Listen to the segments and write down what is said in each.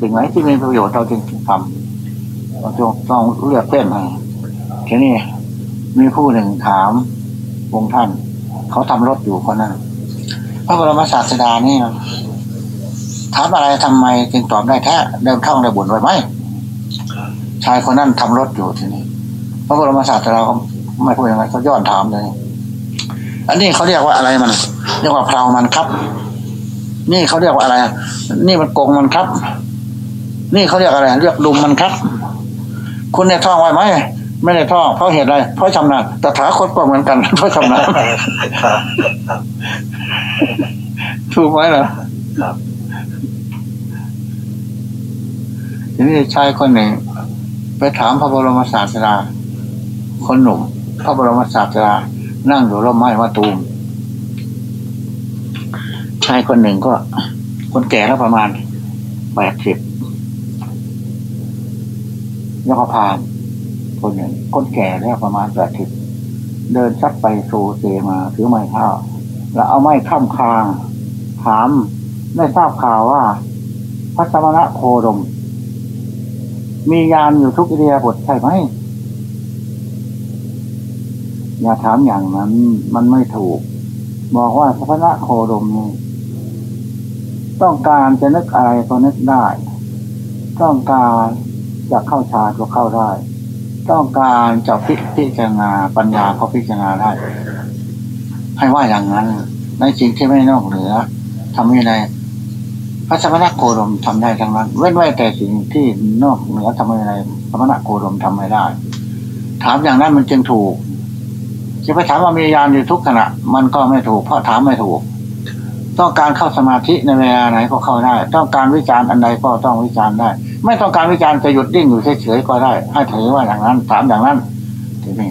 สิ่งไหนที่มีประโยชน์เราจึงทำเราต้องเลือกเส้นให้ทีนี้มีผู้หนึ่งถามวงท่าน เขาทำรถอยู่คนนั้นพระบรมศาสดานี่ถามอะไรทำไมจึงตอบได้แท้เดิมท่องได้บุญไว้ไหมชายคนนั้นทำรถอยู่ทีนี้พระบรมศาสดาเขาไม่พูดยังไงเขาย้อนถามเลย อันนี้เขาเรียกว่าอะไรมัน เรียกว่าเพลามันครับ นี่เขาเรียกว่าอะไร นี่มันโกงมันครับ นี่เขาเรียกอะไร เรียกดุมมันครับ คุณได้ท่องไว้ไหมไม่ได้ท่องเพราะเหตุอะไรเพราะชำนาญแต่ถาคตก็เหมือนกันเพราะชำนาญถูกไหมล่ะครับทีนี้ชายคนหนึ่ง ไปถามพระบรมศาสดาคนหนุ่ม พระบรมศาสดานั่งอยู่ร่มไม้มาตูมชายคนหนึ่งก็ คนแก่แล้วประมาณแปดสิบ แล้วก็พานคนหนึ่งคนแก่แล้วประมาณแปดสิบเดินซัดไปโซเซมาถือไม้เท้าแล้วเอาไม้ข้ามคาง ถามได้ทราบข่าวว่าพระสมณะโคดม มียานอยู่ทุกอิเดียบทใช่ไหมอย่าถามอย่างนั้น มันไม่ถูก บอกว่าพระสมณะโคดมนี่ต้องการจะนึกอะไรก็นึกได้ ต้องการ จะเข้าฌานก็เข้าได้ ต้องการจะพิพิจารณาปัญญาก็พิจารณาได้ ให้ว่าอย่างนั้น ในสิ่งที่ไม่นอกเหนือทำยังไงพระสมณโคดมทำได้ทั้งนั้น เว้นไว้แต่สิ่งที่นอกเหนือทำยังไงสมณโคดมทำไม่ได้ ถามอย่างนั้นมันจึงถูกจะไปถามว่ามียานอยู่ทุกขณะ มันก็ไม่ถูกเพราะถามไม่ถูก ต้องการเข้าสมาธิในเวลาไหนก็เข้าได้ ต้องการวิจารณ์อันใดก็ต้องวิจารณ์ได้ ไม่ต้องการวิจารณ์จะหยุดดิ้งอยู่เฉยๆก็ได้ ให้ถือว่าอย่างนั้นถามอย่างนั้นทีนี้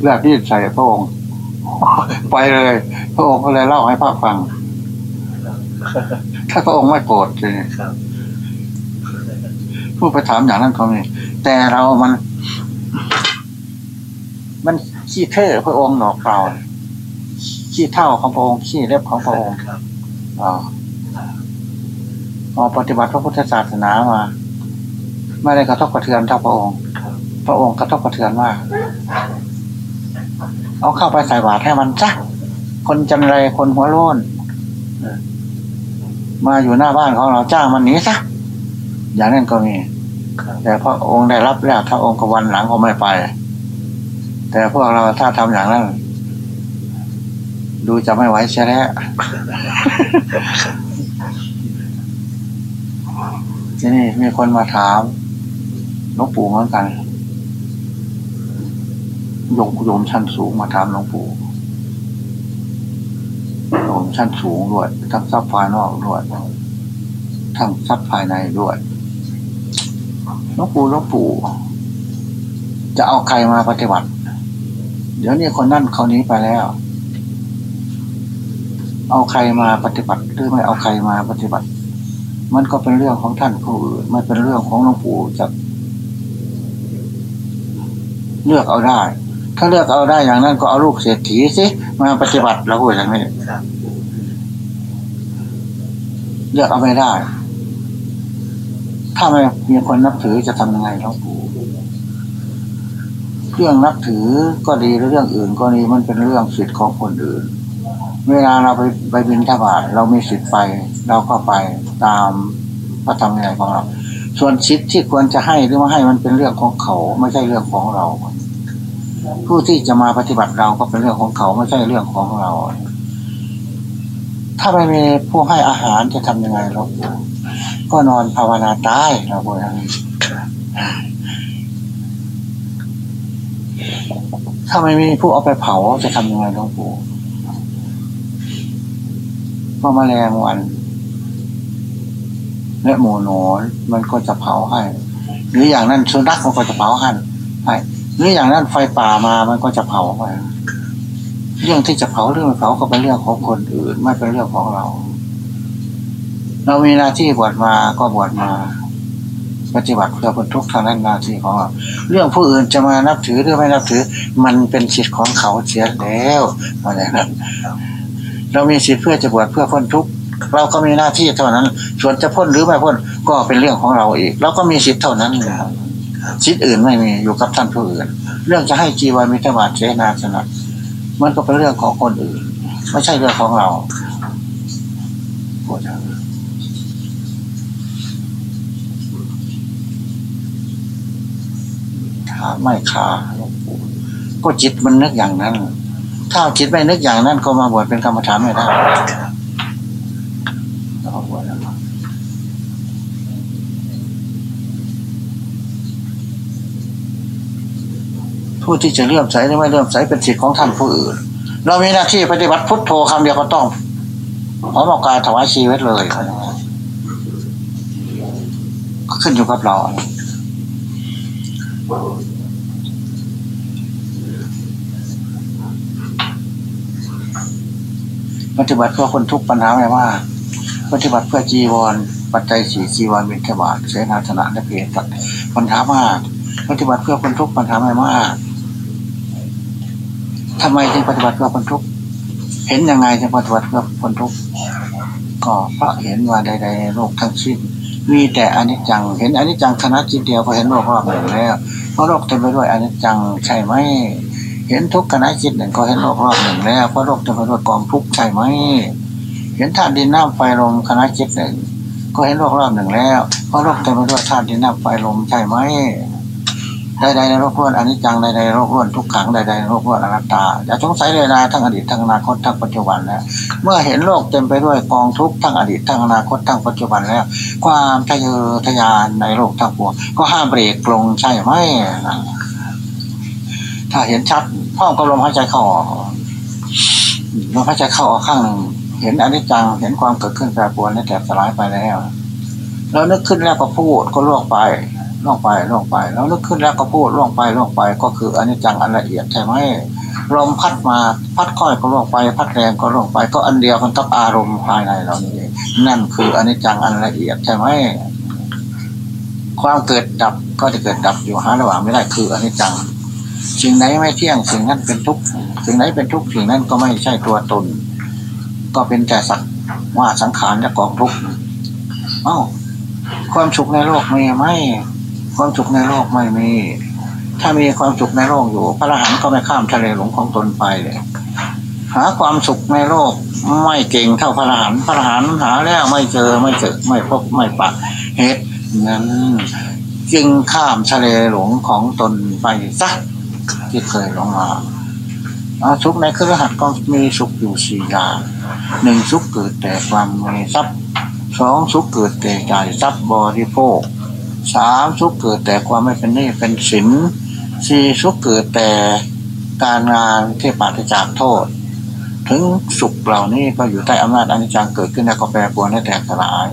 เลือดที่ใส่พระองค์ไปเลย พระองค์ก็เลยเล่าให้พระฟัง ถ้าพระองค์ไม่โกรธเลยครับผู้ไปถามอย่างนั้นเขาไม่แต่เรามัน มันขี้เท่พระองค์หนอกเปล่า ขี้เท่าของพระองค์ขี้เล็บของพระองค์ครับอ่าพอปฏิบัติพระพุทธศาสนามาไม่ได้กระทบกระเทือนเท่าพระองค์ครับพระองค์กระทบกระเทือนมากเอาเข้าไปใส่บาตรให้มันซะคนจันไรคนหัวโล้นเออมาอยู่หน้าบ้านของเราจ้างมันหนีซะอย่างนั้นก็มีครับแต่พระองค์ได้รับแล้วพระองค์ก็วันหลังก็ไม่ไป แต่พวกเราถ้าทำอย่างนั้น ดูจะไม่ไหวใช่แล้วที่นี่มีคนมาถามหลวงปู่เหมือนกันโยมโยมชั้นสูงมาถามหลวงปู่โยมชั้นสูงด้วยทั้งทรัพย์ภายนอกด้วยทั้งทรัพย์ภายในด้วยหลวงปู่หลวงปู่ จะเอาใครมาปฏิบัติ เดี๋ยวนี้คนนั่นคนนี้ไปแล้ว เอาใครมาปฏิบัติหรือไม่เอาใครมาปฏิบัติ มันก็เป็นเรื่องของท่านผู้อื่นไม่เป็นเรื่องของหลวงปู่จะเลือกเอาได้ ถ้าเลือกเอาได้อย่างนั้นก็เอาลูกเศรษฐีสิมาปฏิบัติเราพูดอย่างนี้เลือกเอาไม่ได้ ถ้าไม่มีคนนับถือจะทำยังไงหลวงปู่เรื่องนับถือก็ดีหรือเรื่องอื่นก็ดีมันเป็นเรื่องสิทธิ์ของคนอื่น เวลาเราไปไปบินทบาทเรามีสิทธิ์ไป เราก็ไปตามพระธรรมวินัยของเรา ส่วนสิทธิ์ที่ควรจะให้หรือไม่ให้มันเป็นเรื่องของเขาไม่ใช่เรื่องของเรา ผู้ที่จะมาปฏิบัติเราก็เป็นเรื่องของเขาไม่ใช่เรื่องของเรา ถ้าไม่มีผู้ให้อาหารจะทำยังไงหรอกก็นอนภาวนาตายเราบอกอย่างนี้ถ้าไม่มีผู้เอาไปเผาจะทำยังไงหลวงปู่ ก็แมลงวัน และหมูหนอนมันก็จะเผาให้ หรืออย่างนั้นสุนัขมันก็จะเผาให้ให้หรืออย่างนั้นไฟป่ามามันก็จะเผาไปเรื่องที่จะเผาเรื่องเผาก็เป็นเรื่องของคนอื่น ไม่เป็นเรื่องของเรา เรามีหน้าที่บวชมาก็บวชมา ปฏิบัติเพื่อพ้นทุกข์ทางนั้นหน้าที่ของเรา เรื่องผู้อื่นจะมานับถือหรือไม่นับถือ มันเป็นสิทธิ์ของเขาเสียแล้วอะไรนั้น เรามีสิทธิ์เพื่อจะบวชเพื่อพ้นทุกข์เราก็มีหน้าที่เท่านั้น ส่วนจะพ้นหรือไม่พ้นก็เป็นเรื่องของเราอีกเราก็มีสิทธิ์เท่านั้นสิทธิ์อื่นไม่มีอยู่กับท่านผู้อื่น เรื่องจะให้จีวรมิตรบาทเสนาสนะมันก็เป็นเรื่องของคนอื่น ไม่ใช่เรื่องของเราขาไม่ขาก็จิตมันนึกอย่างนั้น ถ้าจิตไม่นึกอย่างนั้นก็มาบวชเป็นกรรมฐานไม่ได้ผู้ที่จะเลื่อมใสหรือไม่เลื่อมใสเป็นสิทธิของท่านผู้อื่น เรามีหน้าที่ปฏิบัติพุทโธคำเดียวก็ต้องพร้อมกายถวายชีวิตเลยขึ้นอยู่กับเรา ปฏิบัติเพื่อคนทุกปัญหาไม่ว่า ปฏิบัติเพื่อจีวร ปัจจัยสี่จีวรเป็นขบาทเสนาธนะและเพศปัญหามาก ปฏิบัติเพื่อคนทุกปัญหาไม่มากทำไมจึงปฏิบัติเพื่อคนทุกเห็นยังไงจึงปฏิบัติเพื่อคนทุกก็เพราะเห็นว่าใดๆโลกทั้งสิ้นมีแต่อนิจจัง เห็นอนิจจังคณะจิตเดียวก็เห็นโลกรอบหนึ่งแล้วเพราะโลกเต็มไปด้วยอนิจจังใช่ไหม เห็นทุกขณะจิตหนึ่งก็เห็นโลกรอบหนึ่งแล้วเพราะโลกเต็มไปด้วยกองทุกข์ใช่ไหม เห็นธาตุดินน้ำไฟลมคณะจิตหนึ่งก็เห็นโลกรอบหนึ่งแล้วเพราะโลกเต็มไปด้วยธาตุดินน้ำไฟลมใช่ไหมใดๆในโลกล้วนอนิจจังใดๆในโลกล้วนทุกขังใดๆในโลกล้วนอนัตตาอย่าสงสัยเลยนะทั้งอดีตทั้งอนาคตทั้งปัจจุบันแล้วเมื่อเห็นโลกเต็มไปด้วยกองทุกข์ทั้งอดีตทั้งอนาคตทั้งปัจจุบันแล้ว ความทะเยอทะยานในโลกทั้งปวงก็ห้ามเบรกลงใช่ไหมถ้าเห็นชัด พ่อมก็ลมหายใจเข้าออกลมหายใจเข้าออกข้างหนึ่งเห็นอนิจจังเห็นความเกิดขึ้นแปรปรวนและแตกสลายไปแล้วแล้วนึกขึ้นแล้วก็พูดก็ล่วงไปล่วงไปล่วงไปแล้วนึกขึ้นแล้วก็พูดล่วงไปล่วงไป ก็คืออนิจจังอันละเอียดใช่ไหมลมพัดมาพัดค่อยก็ล่วงไป พัดแรงก็ล่วงไป ก็อันเดียวกันกับอารมณ์ภายในเรานี่นั่นคืออนิจจังอันละเอียดใช่ไหมความเกิดดับก็จะเกิดดับอยู่หาระหว่างไม่ได้คืออนิจจัง สิ่งไหนไม่เที่ยงสิ่งนั้นเป็นทุกข์สิ่งไหนเป็นทุกข์สิ่งนั้นก็ไม่ใช่ตัวตน ก็เป็นแต่สักว่าสังขารและกองทุกข์เอ้า ความสุขในโลกมีไหมความสุขในโลกไม่มี ถ้ามีความสุขในโลกอยู่ พระอรหันต์ก็ไม่ข้ามทะเลหลงของตนไปเลยหาความสุขในโลกไม่เก่งเท่าพระอรหันต์พระอรหันต์หาแล้วไม่เจอไม่เจอไม่พบไม่ปะเหตุนั้นจึงข้ามทะเลหลงของตนไปสัก ที่เคยลงมาสุขในเครือหัดก็มีสุขอยู่สี่อย่างหนึ่งสุขเกิดแต่ความมีทรัพย์สองสุขเกิดแต่จ่ายทรัพย์บริโภคสามสุขเกิดแต่ความไม่เป็นนี่เป็นสินสี่สุขเกิดแต่การงานที่ปราศจากโทษ ถึงสุขเหล่านี้ก็อยู่ใต้อำนาจอนิจจังเกิดขึ้นแล้วก็แปรปรวนและแตกสลาย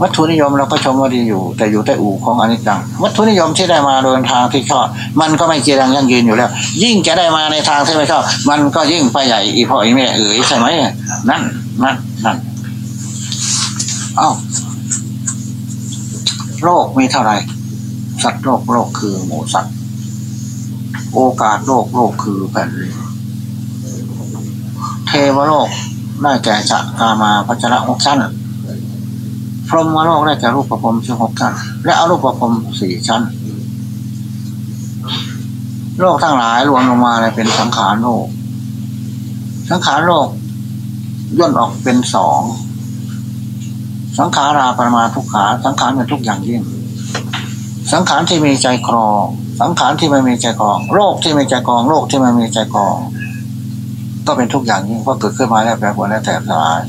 วัตถุนิยมเราก็ชมว่าดีอยู่ แต่อยู่ใต้อู่ของอนิจจัง วัตถุนิยมที่ได้มาโดยทางที่ชอบมันก็ไม่เกียรังยั่งยืนอยู่แล้ว ยิ่งจะได้มาในทางที่ไม่ชอบมันก็ยิ่งไปใหญ่อีพ่ออีแม่เอ๋ยใช่ไหมนั่นนั่นนั่นเอ้าโลกมีเท่าไหร่สัตว์โลกโลกคือหมูสัตว์ โอกาสโลกโลกคือแผ่นดินเทวโลกได้แก่จักามาพัชระหกชั้น พรหมโลกได้แก่รูปประพรมชื่อหกชั้น และอรูปประพรมสี่ชั้น โลกทั้งหลายรวมลงมาเลยเป็นสังขารโลก สังขารโลกย่นออกเป็นสอง สังขาราปรมาทุกขา สังขารเป็นทุกอย่างยิ่ง สังขารที่มีใจครอง สังขารที่ไม่มีใจครอง โรคที่ไม่ใจครอง โรคที่ไม่มีใจครอง ก็เป็นทุกอย่างยิ่งเพราะเกิดขึ้นมาแล้วแปรปรวนแล้วแตกสลาย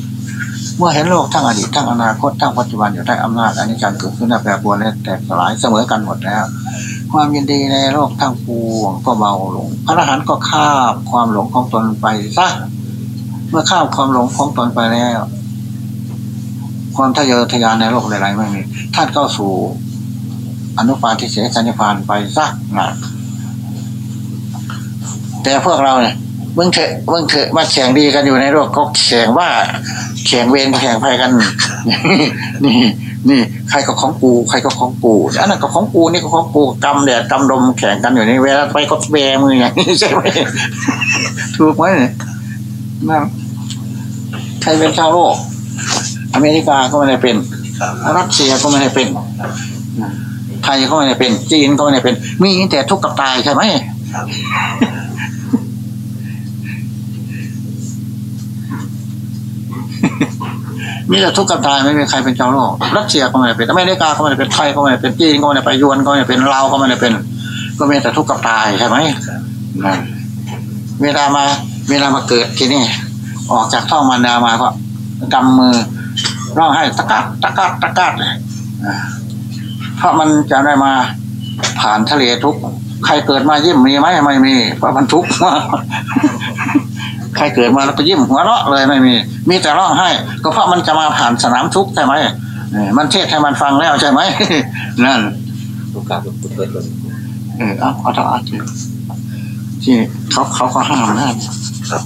เมื่อเห็นโลกทั้งอดีตทั้งอนาคตทั้งปัจจุบันอยู่ใต้อำนาจอันนี้การเกิดขึ้นแล้วแปรปรวนแล้วแตกสลายเสมอกันหมดแล้วความยินดีในโลกทั้งปวงก็เบาลงพระอรหันต์ก็ข้ามความหลงของตนไปซะเมื่อข้ามความหลงของตนไปแล้ว ความทะเยอทะยานในโลกใดๆไม่มีท่านเข้าสู่อนุปาทิเสสนิพานไปสักนะแต่พวกเราเนี่ย มื่อเถอะเมื่อเถอะมาแข่งดีกันอยู่ในโลกก็แข่งว่า แข่งเวรแข่งภัยกัน นี่นี่ใครก็ของกูใครก็ของกูอันนั้นก็ของกูนี่ก็ของกูกำแดดกำลมแข่งกันอยู่ในเวลาไปก็แบมืออย่างนี้ใช่ไหมถูกไหมนั่นใครเป็นชาวโลก อเมริกาก็ไม่ได้เป็นครับรัสเซียก็ไม่ได้เป็นไทยก็ไม่ได้เป็น จีนก็ไม่ได้เป็น มีแต่ทุกข์กับตายใช่ไหม ครับ มีแต่ทุกข์กับตายไม่มีใครเป็นเจ้าโลกรัสเซียก็ไม่ได้เป็นอเมริกาก็ไม่ได้เป็นไทยก็ไม่ได้เป็นจีนก็ไม่ได้ไปยวนก็ไม่ได้เป็นลาวก็ไม่ได้เป็น ก็มีแต่ทุกข์กับตายใช่ไหมนั่นเวลามา เวลามาเกิดที่นี่ ออกจากท้องมารดามาก็กำมือร้องให้ตะกัดตะกัดตะกัดอ่าเพราะมันจะได้มาผ่านทะเลทุกใครเกิดมายิ้มมีไหมไม่มีเพราะมันทุกข์ ใครเกิดมาแล้วไปยิ้มหัวเราะเลยไม่มี มีแต่ร้องไห้ ก็เพราะมันจะมาผ่านสนามทุกข์ใช่ไหมเออมันเทศให้มันฟังแล้วใช่ไหมนั่นลูกกาลูกเปิดเลยเออเอาเอาต่อที่ที่เขาเขาก็ห้ามนะครับ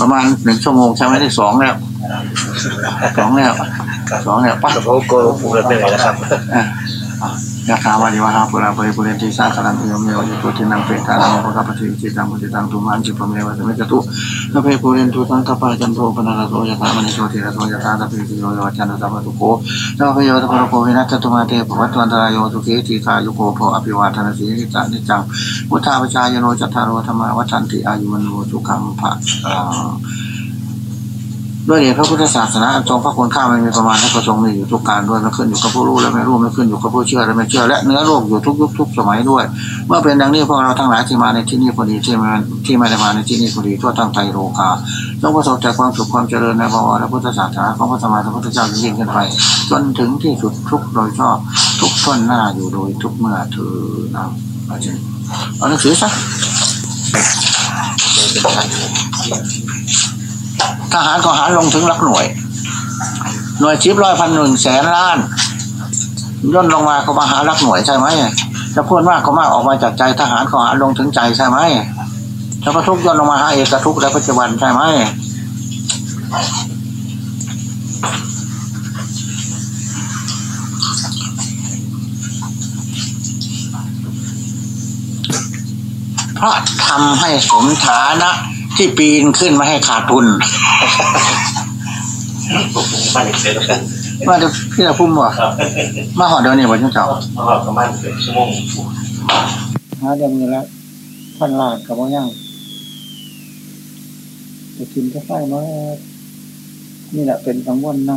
ประมาณหนึ่งชั่วโมงใช่ไหมได้สองแล้วสองแล้วสองแล้วไป้ากับพวกโกลฟูแล้วเป็นไงนะครับ ยาคาวาดิวหาปุราปริปุเรนติสาคลังเทวเมวยุตุตินังเปตานังปะกปะติจิตังมุติตังตุมันจิปเมวะสมิจตุนเพปุเรนตุตังกปะจันโทปนาลโสยะธามณิโชติระโสยะธาตะปิติโยโยจันตสัพพทุโกสัพพโยตปะโกวินัสตุมาเตปวัตวันตรายโยสุขีทีคายุโกโภอภิวาทนาสีนิจานิจังพุทธาปชายโนจัตตารโรธรรมาวัฏันติอายุวันโนสุขังภะ ด้วยเดชพระพุทธศาสนาทรงพระคุณค่าไม่มีประมาณและก็ทรงมีอยู่ทุกการด้วยไม่ขึ้นอยู่กับผู้รู้และไม่รู้ไม่ขึ้นอยู่กับผู้เชื่อและไม่เชื่อและเนื้อโลกอยู่ทุกยุคทุกสมัยด้วย เมื่อเป็นดังนี้พวกเราทั้งหลายที่มาในที่นี้พอดีที่มาที่ไม่ได้มาในที่นี้พอดีทั่วทั้งไตรโลกาจงประสบแต่ความสุขความเจริญในบวรและพุทธศาสนาของพระสมมาสัมพุทธเจ้ายิ่งขึ้นไปจนถึงที่สุดทุกโดยชอบทุกท่นหน้าอยู่โดยทุกเมื่อเธอนะอาจารย์เอาหนังสือซะ ทหารก็หารลงถึงหลักหน่วย หน่วยชิปร้อยพันหนึ่งแสนล้านย่นลงมาก็มาหาหลักหน่วยใช่ไหมจะพูดมากก็มากออกมาจากใจทหารก็หารลงถึงใจใช่ไหมถ้าพระทุกย่นลงมาหาเอกทุกข์ในปัจจุบันใช่ไหมเพราะทำให้สมฐานะ ที่ปีนขึ้นมาให้ขาดทุนบ้านเด็กเสร็จแล้วกันมาจะพี่เราพุ่มบ่ครับมาหอดเดียวนี่บ่เจ้าเจ้ามาหอดประมาณเกือบชั่วโมงหาเดียวมือแล้วพันลาดกับว่ายังจะกินก็ไฟมานี่แหละเป็นกังวลนำ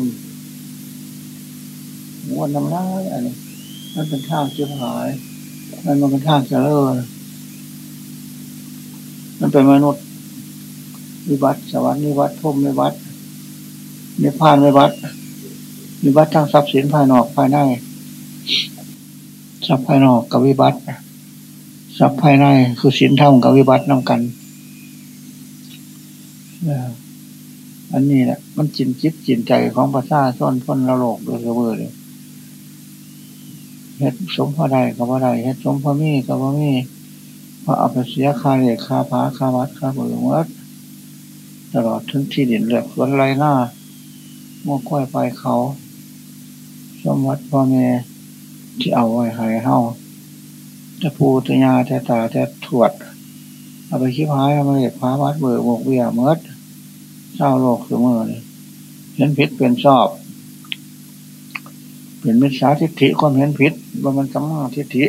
กังวลนำน้ายอันนี้มันเป็นทางเชื่อหาย มันมันเป็นทางเจริญมันเป็นมนุษย์ วิบัติสวรรค์วิบัติพรหมวิบัตินิพพานวิบัติวิบัติทางทรัพย์สินภายนอกภายในทรัพย์ภายนอกกับวิบัติทรัพย์ภายในคือสินธรรมกับวิบัตินำกันอันนี้แหละมันจินจิตจินใจของประชาชนคนละโลกโดยเฉพาะเลยเฮ็ดสมพอใดกับว่าใดเฮ็ดสมพอมีกับว่ามีเพระเอาไปเสียคาเหล็กคาผาคาวัดคาเบือวัด ตลอดถึงที่ดินเหลือกสวนไรหน้ามัวกล้วยไปเขา สมวัดพ่อแม่ที่เอาไว้ให้เฮาจะพูตยาแต่ตาแต่ถวด เอาไปคิดหายเอามาเก็บพาวัดเบื่อหมกเบี้ยเมิดเศร้าโลกเสมอเลยเห็นผิดเป็นชอบ เป็นมิจฉาทิฏฐิความเห็นผิดว่ามันสัมมาทิฏฐิ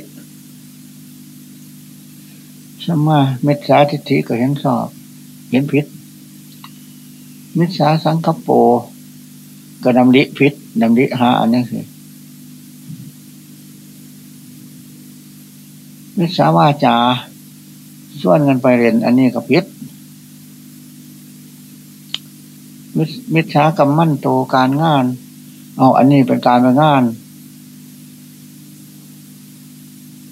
สัมมามิจฉาทิฏฐิก็เห็นชอบ เห็นผิด มิจฉาสังคโปก็ดำริผิดดำริหาอันนี้สิมิจฉาวาจาส่วนเงินไปเรียนอันนี้ก็ผิดมิจมิจฉากรรมมั่นโตการงาน เอาอันนี้เป็นการเป็นงาน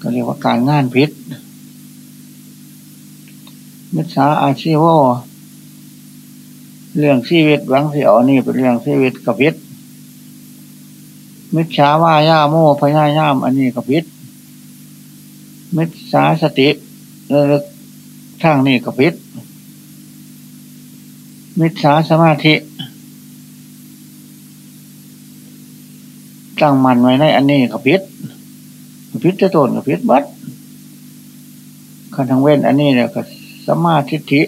ก็เรียกว่าการงานผิดมิจฉาอาชีวะ เรื่องชีวิตหวังเสียวนี่เป็นเรื่องชีวิตกับพิษมิจฉาว่าย่าโม่พญาย่ามอันนี้กับพิษมิจฉาสติเลิกทางนี่กับพิษมิจฉาสมาธิตั้งมันไว้ในอันนี้กับพิษพิษจะโตนกับพิษบัดคันทางเว้นอันนี้เนี่ยก็สมาธิ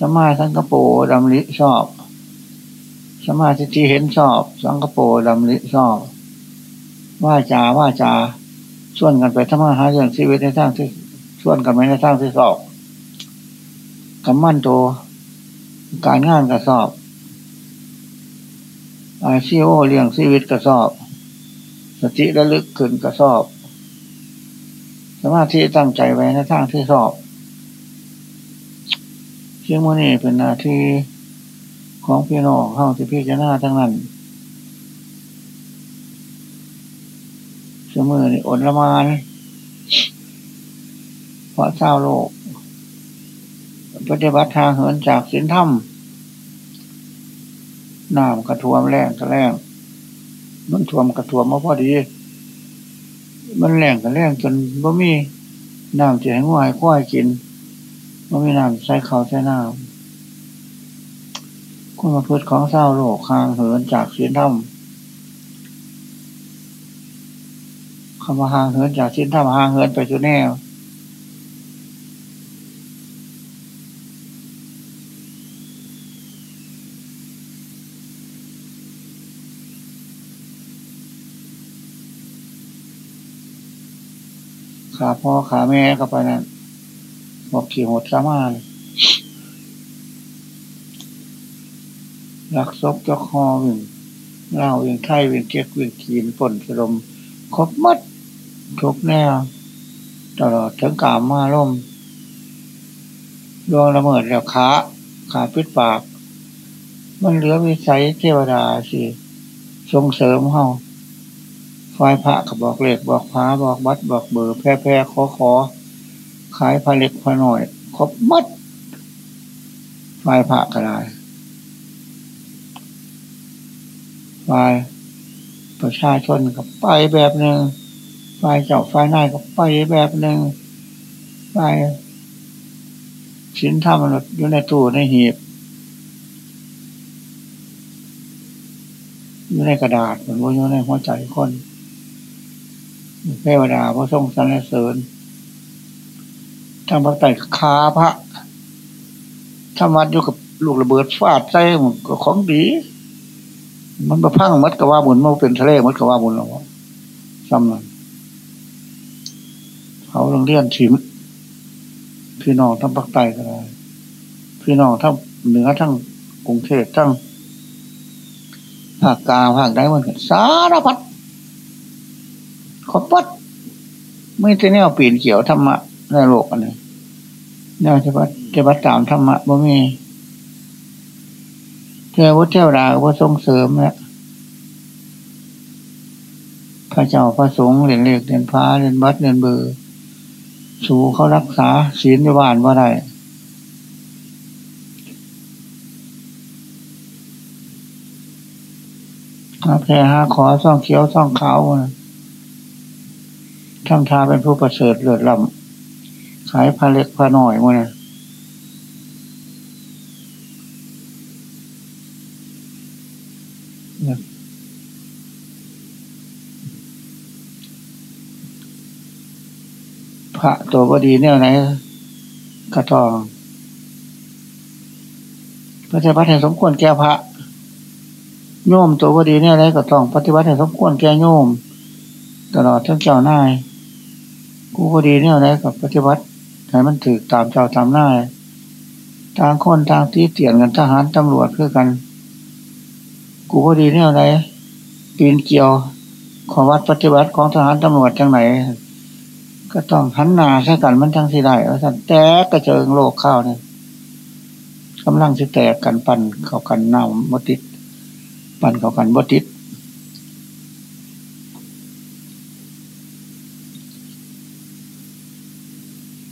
สมาสังกโปดำริชอบ สมาธิที่เห็นชอบ สังกโปดำริชอบ ว่าจาว่าจาชวนกันไปทำมาหาเรื่องชีวิตในทางที่ชวนกันไปในทางที่สอบกำมั่นโตการงานกระสอบ อาชีโอเลี้ยงชีวิตกระสอบ สติระลึกขึ้นกระสอบ สมาธิตั้งใจไว้ในทางที่สอบ เชื่อมือนี่เป็นหน้าที่ของพี่น้องเข้าที่พี่จะหน้าทั้งนั้นเชื่อมือนี่อดละมานเพราะเศร้าโลก ปฏิบัติทางเหินจากศีลธรรมน้ำกระท่วมแรงกระแรงมันท่วมกระท่วมมาพอดี มันแรงกระแรงจนบ่มีน้ำจะให้ง่ายควายกิน บ่ามีน้ำใส่เขาใส่น้ำคุณมาพูดของเศร้าโลกคางเหินจากศีลธรรมคำว่าห่างเหินจากศีลธรรมห่างเหินไปจุดแนวขาพ่อขาแม่เข้าไปนั่น บอกขี่หดสามารถรักซบจอกคอวิ่งเล่าวิ่งไทยวิ่งเจ๊กวิ่งขีนฝนสลมครบมัดทุกแนวตลอดถึงกามมาล่มดวงละเมิดแล้วขาขาปิดปาก มันเหลือวิสัยเทวดาสิส่งเสริมเฮาฝ่ายพระก็บอกเลขบอกพระบอกบัตรบอกเบอร์แพร่แพร่ขอขอ ขายพาเล็กพาน่อย ครบมัดฝ่ายพระก็ได้ฝ่ายประชาชนก็ไปแบบหนึ่งฝ่ายเจ้าฝ่ายนายก็ไปแบบหนึ่งฝ่ายสินธรรมอยู่ในตู้ในหีบอยู่ในกระดาษเหมือนว่าอยู่ในหัวใจคนเทวดาพระทรงสรรเสริญ ทำพระไตรคาพระธรรมัดอยู่กับลูกระเบิดฟาดใส่มันก็ของดี มันมาพังมัดกับว่าบุญมันเป็นทะเลมัดกับว่าบุญหรอซ้ำนั่นเขาโรงเรียนถิมพี่น้องทั้งภาคใต้ก็ได้พี่น้องทั้งเหนือทั้งกรุงเทพทั้งภาคกลางภาคใดมันสารพัดขอบปัดไม่ใช่แนวปีนเกี่ยวธรรมะ ในโลกอันนี้แนวจะวัดจะวัดตามธรรมะบ่มีเทวเทวดาว่าส่งเสริมแล้วพระเจ้าพระสงฆ์เรียนเลขเรียนพระเรียนบัตรเรียนเบอร์ สู่เขารักษาศีลในบ้านว่าได้แพร่หาขอซ่องเขียวซ่องขาวนทำทาเป็นผู้ประเสริฐเลือดลำ ขายพาเล็กพาหน่อยมั้งพระตัวบดีเนี่ยไหนกระทองปฏิบัติให้สมควรแก่พระ โยมตัวบดีเนี่ยไหนกระทอง ปฏิบัติให้สมควรแก่โยม ตลอดทั้งเจ้าหน้ากูพอดีเนี่ยนกับปฏิวัติ ให้มันถือตามเจ้าตามหน้าทางคนทางที่เตียนกันทหารตำรวจเพื่อกัน กูพอดีเนี่ยไหนปีนเกี่ยวขอวัดปฏิบัติของทหารตำรวจจังไหน ก็ต้องหันหน้าใช้กันมันทั้งสิได้แล้วท่านแตกกระเจิงโลกข้าวเนี่ยกำลังจะแตกกันปั่นเข้ากันเน่ามติด ปั่นเข้ากันบติด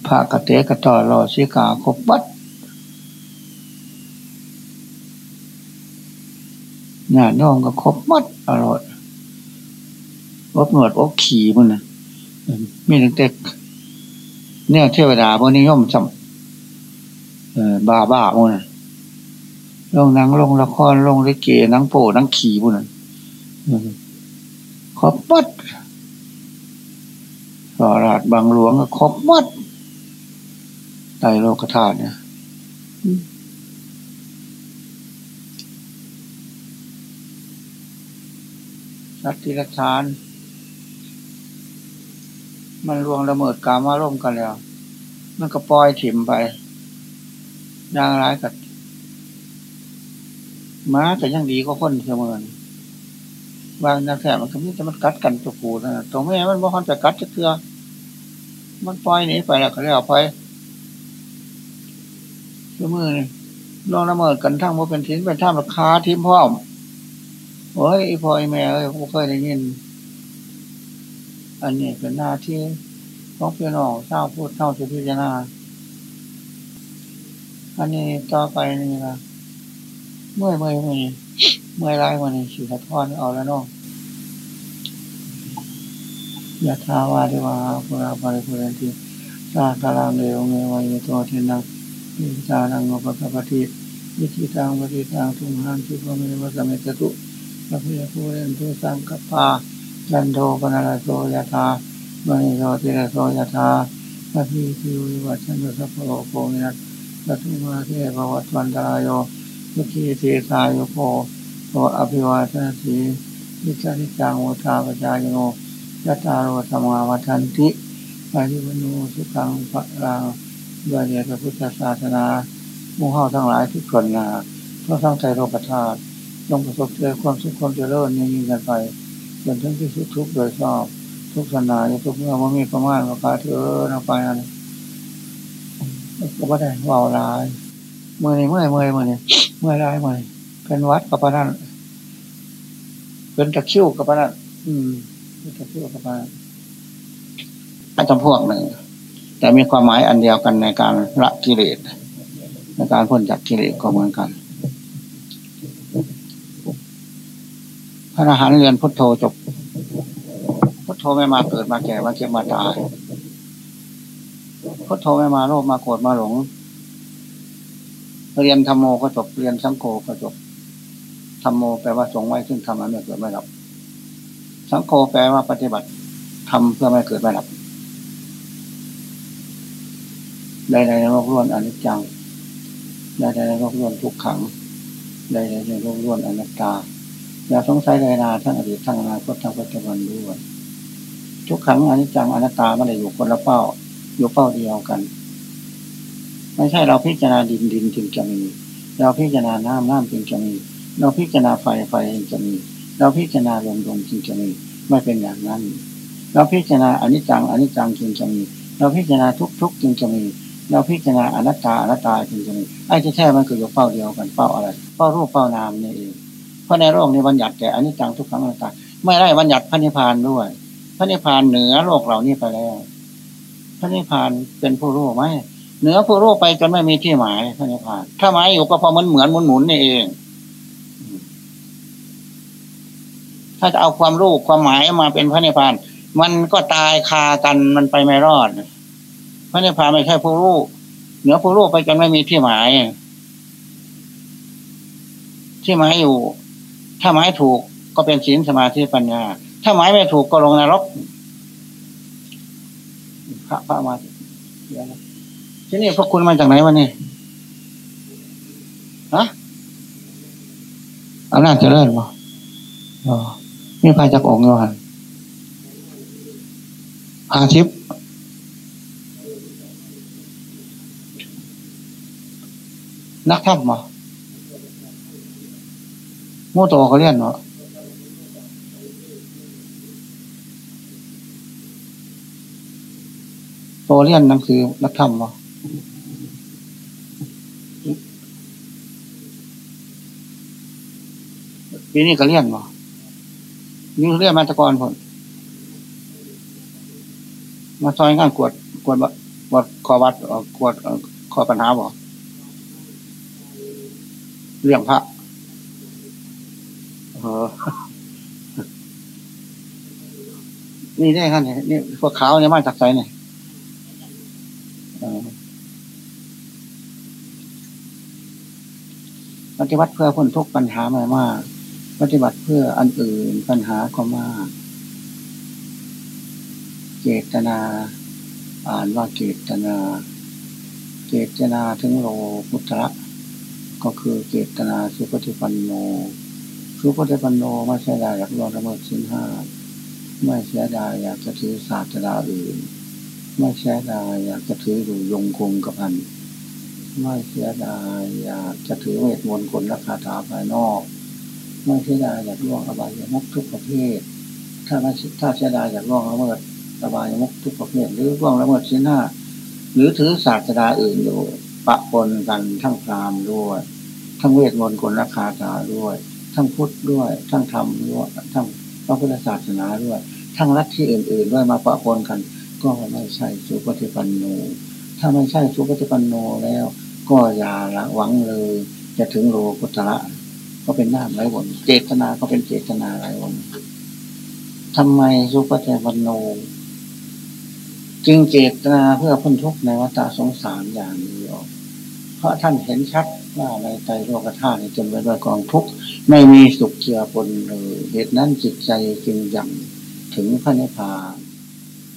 พระกะเตกะต่อรอสิกาครบบัดงานน้องก็ครบมัดอร่อยอบหนวดอบขี่มันนะมีตั้งแต่เนี่ยเทวดาพวกนี้ย่อมจำเออบาบ้ามันนะลงหนังลงละครลงลิเกนังโปนังขี่มันนะครบมัดสอราดบางหลวงก็ครบมัด ในโลกธาตุเนี่ยนัตติรชาน มันลวงระเมิดกามาร่มกันแล้ว มันก็ปล่อยถิ่มไปนางร้ายกับม้าแต่ยังดีก็คนเสมอว่านักแสบมันทำนี้จะมันกัดกันตุกูนะตรงแม่มันบ่คอนจะกัดจะเกลือ มันปล่อยหนีไปแล้วก็เลยเอาไป เสมอนี่ลองละเมิดกันทั้งว่าเป็นทิ้นเป็นท่าราคาทิมพ่อมโอ้ยพ่อไอแม่เอ้ยผมเคยได้ยิน อันนี้เป็นหน้าที่ของพี่น้องเศร้าพูดเศร้าจะพิจารณาอันนี้ต่อไปนี่นะเมื่อยเมื่อยเมื่อยเมื่อยร้ายวันนี้สีสะท้อนเอาแล้วเนาะยะทาวาดิวาปุราปาริปุเรนติสาคารังเรวเมวัยโตเทนัง อิจานังโอปะปะติวิจิตังปฏิตังทุมหันทุกเมวะสเมตตุสัพเพภูเรนตุสังกปาจันโทปนาลโสยะทามณิโสติระโสยะทาสัพพิทิวิวัชชันตุสัพพโลกโกมินัสสัตุมาเทภวัตวันตรายโยมุขีเทสายโยโคโตอภิวาทนาสีวิจาริจังโอทาปจายโนยัตาโรธรรมาวัฏันติอายุวโนสุขังพระรัง ด้วยเดชพระพุทธศาสนามู่งเฮาทั้งหลายทุกคนนาเพราะทั้งใจโลกธาตุจงประสบเจอความสุขความเจริญยิ่งกันไปจนถึงที่สุดทุกโดยชอบ ทุกศาสนาทุกเมื่อว่ามีประมาณประกาศเถอะนะไปอันก็ไม่ได้ว่าลายเมื่อนี่เมื่อเมื่อเมื่อนี่เมื่อไรเมื่อเป็นวัดกับพระนั่นเป็นตะคิ้วกับพระนั่นอืมตะคิ้วกับพระนั่นอาจจะพวกหนึ่ง แต่มีความหมายอันเดียวกันในการละกิเลสในการพ้นจากกิเลสก็เหมือนกัน พระอรหันต์เรียนพุทโธจบ พุทโธไม่มาเกิดมาแก่มาเก็บมาตาย พุทโธไม่มาโลภมาโกรธมาหลง เรียนธรรมโมก็จบ เรียนสังโฆก็จบธรรมโมแปลว่าทรงไว้ซึ่งทำนั้นไม่เกิดไม่ดับ สังโฆแปลว่าปฏิบัติทำเพื่อไม่เกิดไม่ดับ ใดในโลกล้วนอนิจจังใดในโลกล้วนทุกขังใดในโลกล้วนอนัตตา อย่าสงสัยเลยนาทั้งอดีตทั้งอนาคตทั้งปัจจุบันด้วยทุกขังอนิจจังอนัตตาไม่ได้อยู่คนละเป้า อยู่เป้าเดียวกัน ไม่ใช่เราพิจารณาดินดินจึงจะมี เราพิจารณาน้ำน้ำจึงจะมี เราพิจารณาไฟไฟจึงจะมี เราพิจารณาลมลมจึงจะมี ไม่เป็นอย่างนั้น เราพิจารณาอนิจจังอนิจจังจึงจะมี เราพิจารณาทุกทุกจึงจะมี เราพิจารณาอนัตตาอนัตตาจึงจะมีไอ้ที่แท้มันคืออยู่เป้าเดียวกันเป้าอะไรเป้ารูปเป้านามนี่เองเพราะในโลกในบัญญัติแต่อนิจจังทุกขังอนัตตาไม่ได้บัญญัติพระนิพพานด้วย พระนิพพานเหนือโลกเหล่านี้ไปแล้ว พระนิพพานเป็นผู้รู้ไหมเหนือผู้รู้ไปจนไม่มีที่หมายพระนิพพาน ถ้าหมายอยู่ก็พอมันเหมือนหมุนหมุนนี่เอง ถ้าจะเอาความรู้ความหมายมาเป็นพระนิพพาน มันก็ตายคากันมันไปไม่รอด ระนิพพานไม่ใช่ผู้รู้เหนือผู้รู้ไปจนไม่มีที่หมาย ที่หมายอยู่ ถ้าหมายถูกก็เป็นศีลสมาธิปัญญา ถ้าหมายไม่ถูกก็ลงนรกพระพระมาที่นี่พวกคุณมาจากไหนวะนี่ฮะอำนาจเจริญบ่อ๋อมีพายจากองค์แล้วฮะพาทิพย์ นักธรรมบ่โมโตเขาเรียนเนาะโตเรียนหนังสือนักธรรมบ่ปีนี้ก็เรียนบ่นี่เรียนมาตะกอนผลมาซอยงานกวดกวดบกวดขอวัดกวดขอปัญหาบ่ เรื่องพระเออนี่ได้ครับเนี่ยนี่พวกขาวเนี่ยมาจากไสเนี่ยปฏิบัติเพื่อพ้นทุกปัญหาไม่มาก ปฏิบัติเพื่ออันอื่นปัญหาก็มาก เจตนา อ่านว่าเจตนา เจตนาถึงโลพุทธะ ก็คือเจตนาสุปฏิปันโน สุปฏิปันโนไม่เสียดายอยากลองละเมิดสินห้า ไม่เสียดายอยากจะถือศาสนาอื่น ไม่เสียดายอยากจะถืออยู่ยงคงกับพัน ไม่เสียดายอยากจะถือเวทมนต์คนรักษาถาภายนอก ไม่เสียดายอยากล่วงอบายมุกทุกประเภท ถ้าไม่ถ้าเสียดายอยากล่วงละเมิดอบายมุกทุกประเภท หรือล่วงละเมิดสินห้า หรือถือศาสนาอื่นอยู่ ปะปนกันทั้งพรามด้วย ทั้งเวทมนต์คนรักษาถาด้วย ทั้งพุทธด้วย ทั้งธรรมด้วยทั้งพระพุทธศาสนาด้วย ทั้งรัฐที่อื่น ๆ ด้วยมาปะปนกัน ก็ไม่ใช่สุปฏิปันโนถ้าไม่ใช่สุปฏิปันโนแล้ว ก็อย่าละหวังเลย จะถึงโลกุตระก็เป็นหน้าไรวนเจตนาก็เป็นเจตนาไรวนทำไมสุปฏิปันโน จึงเจตนาเพื่อพ้นทุกข์ในวัฏสงสารอย่างเดียว เพราะท่านเห็นชัดว่าในใจโลกธาตุจนไปด้วยกองทุกข์ไม่มีสุขเกียปนเลยเหตุนั้นจิตใจจึงยังถึงพระนิพพาน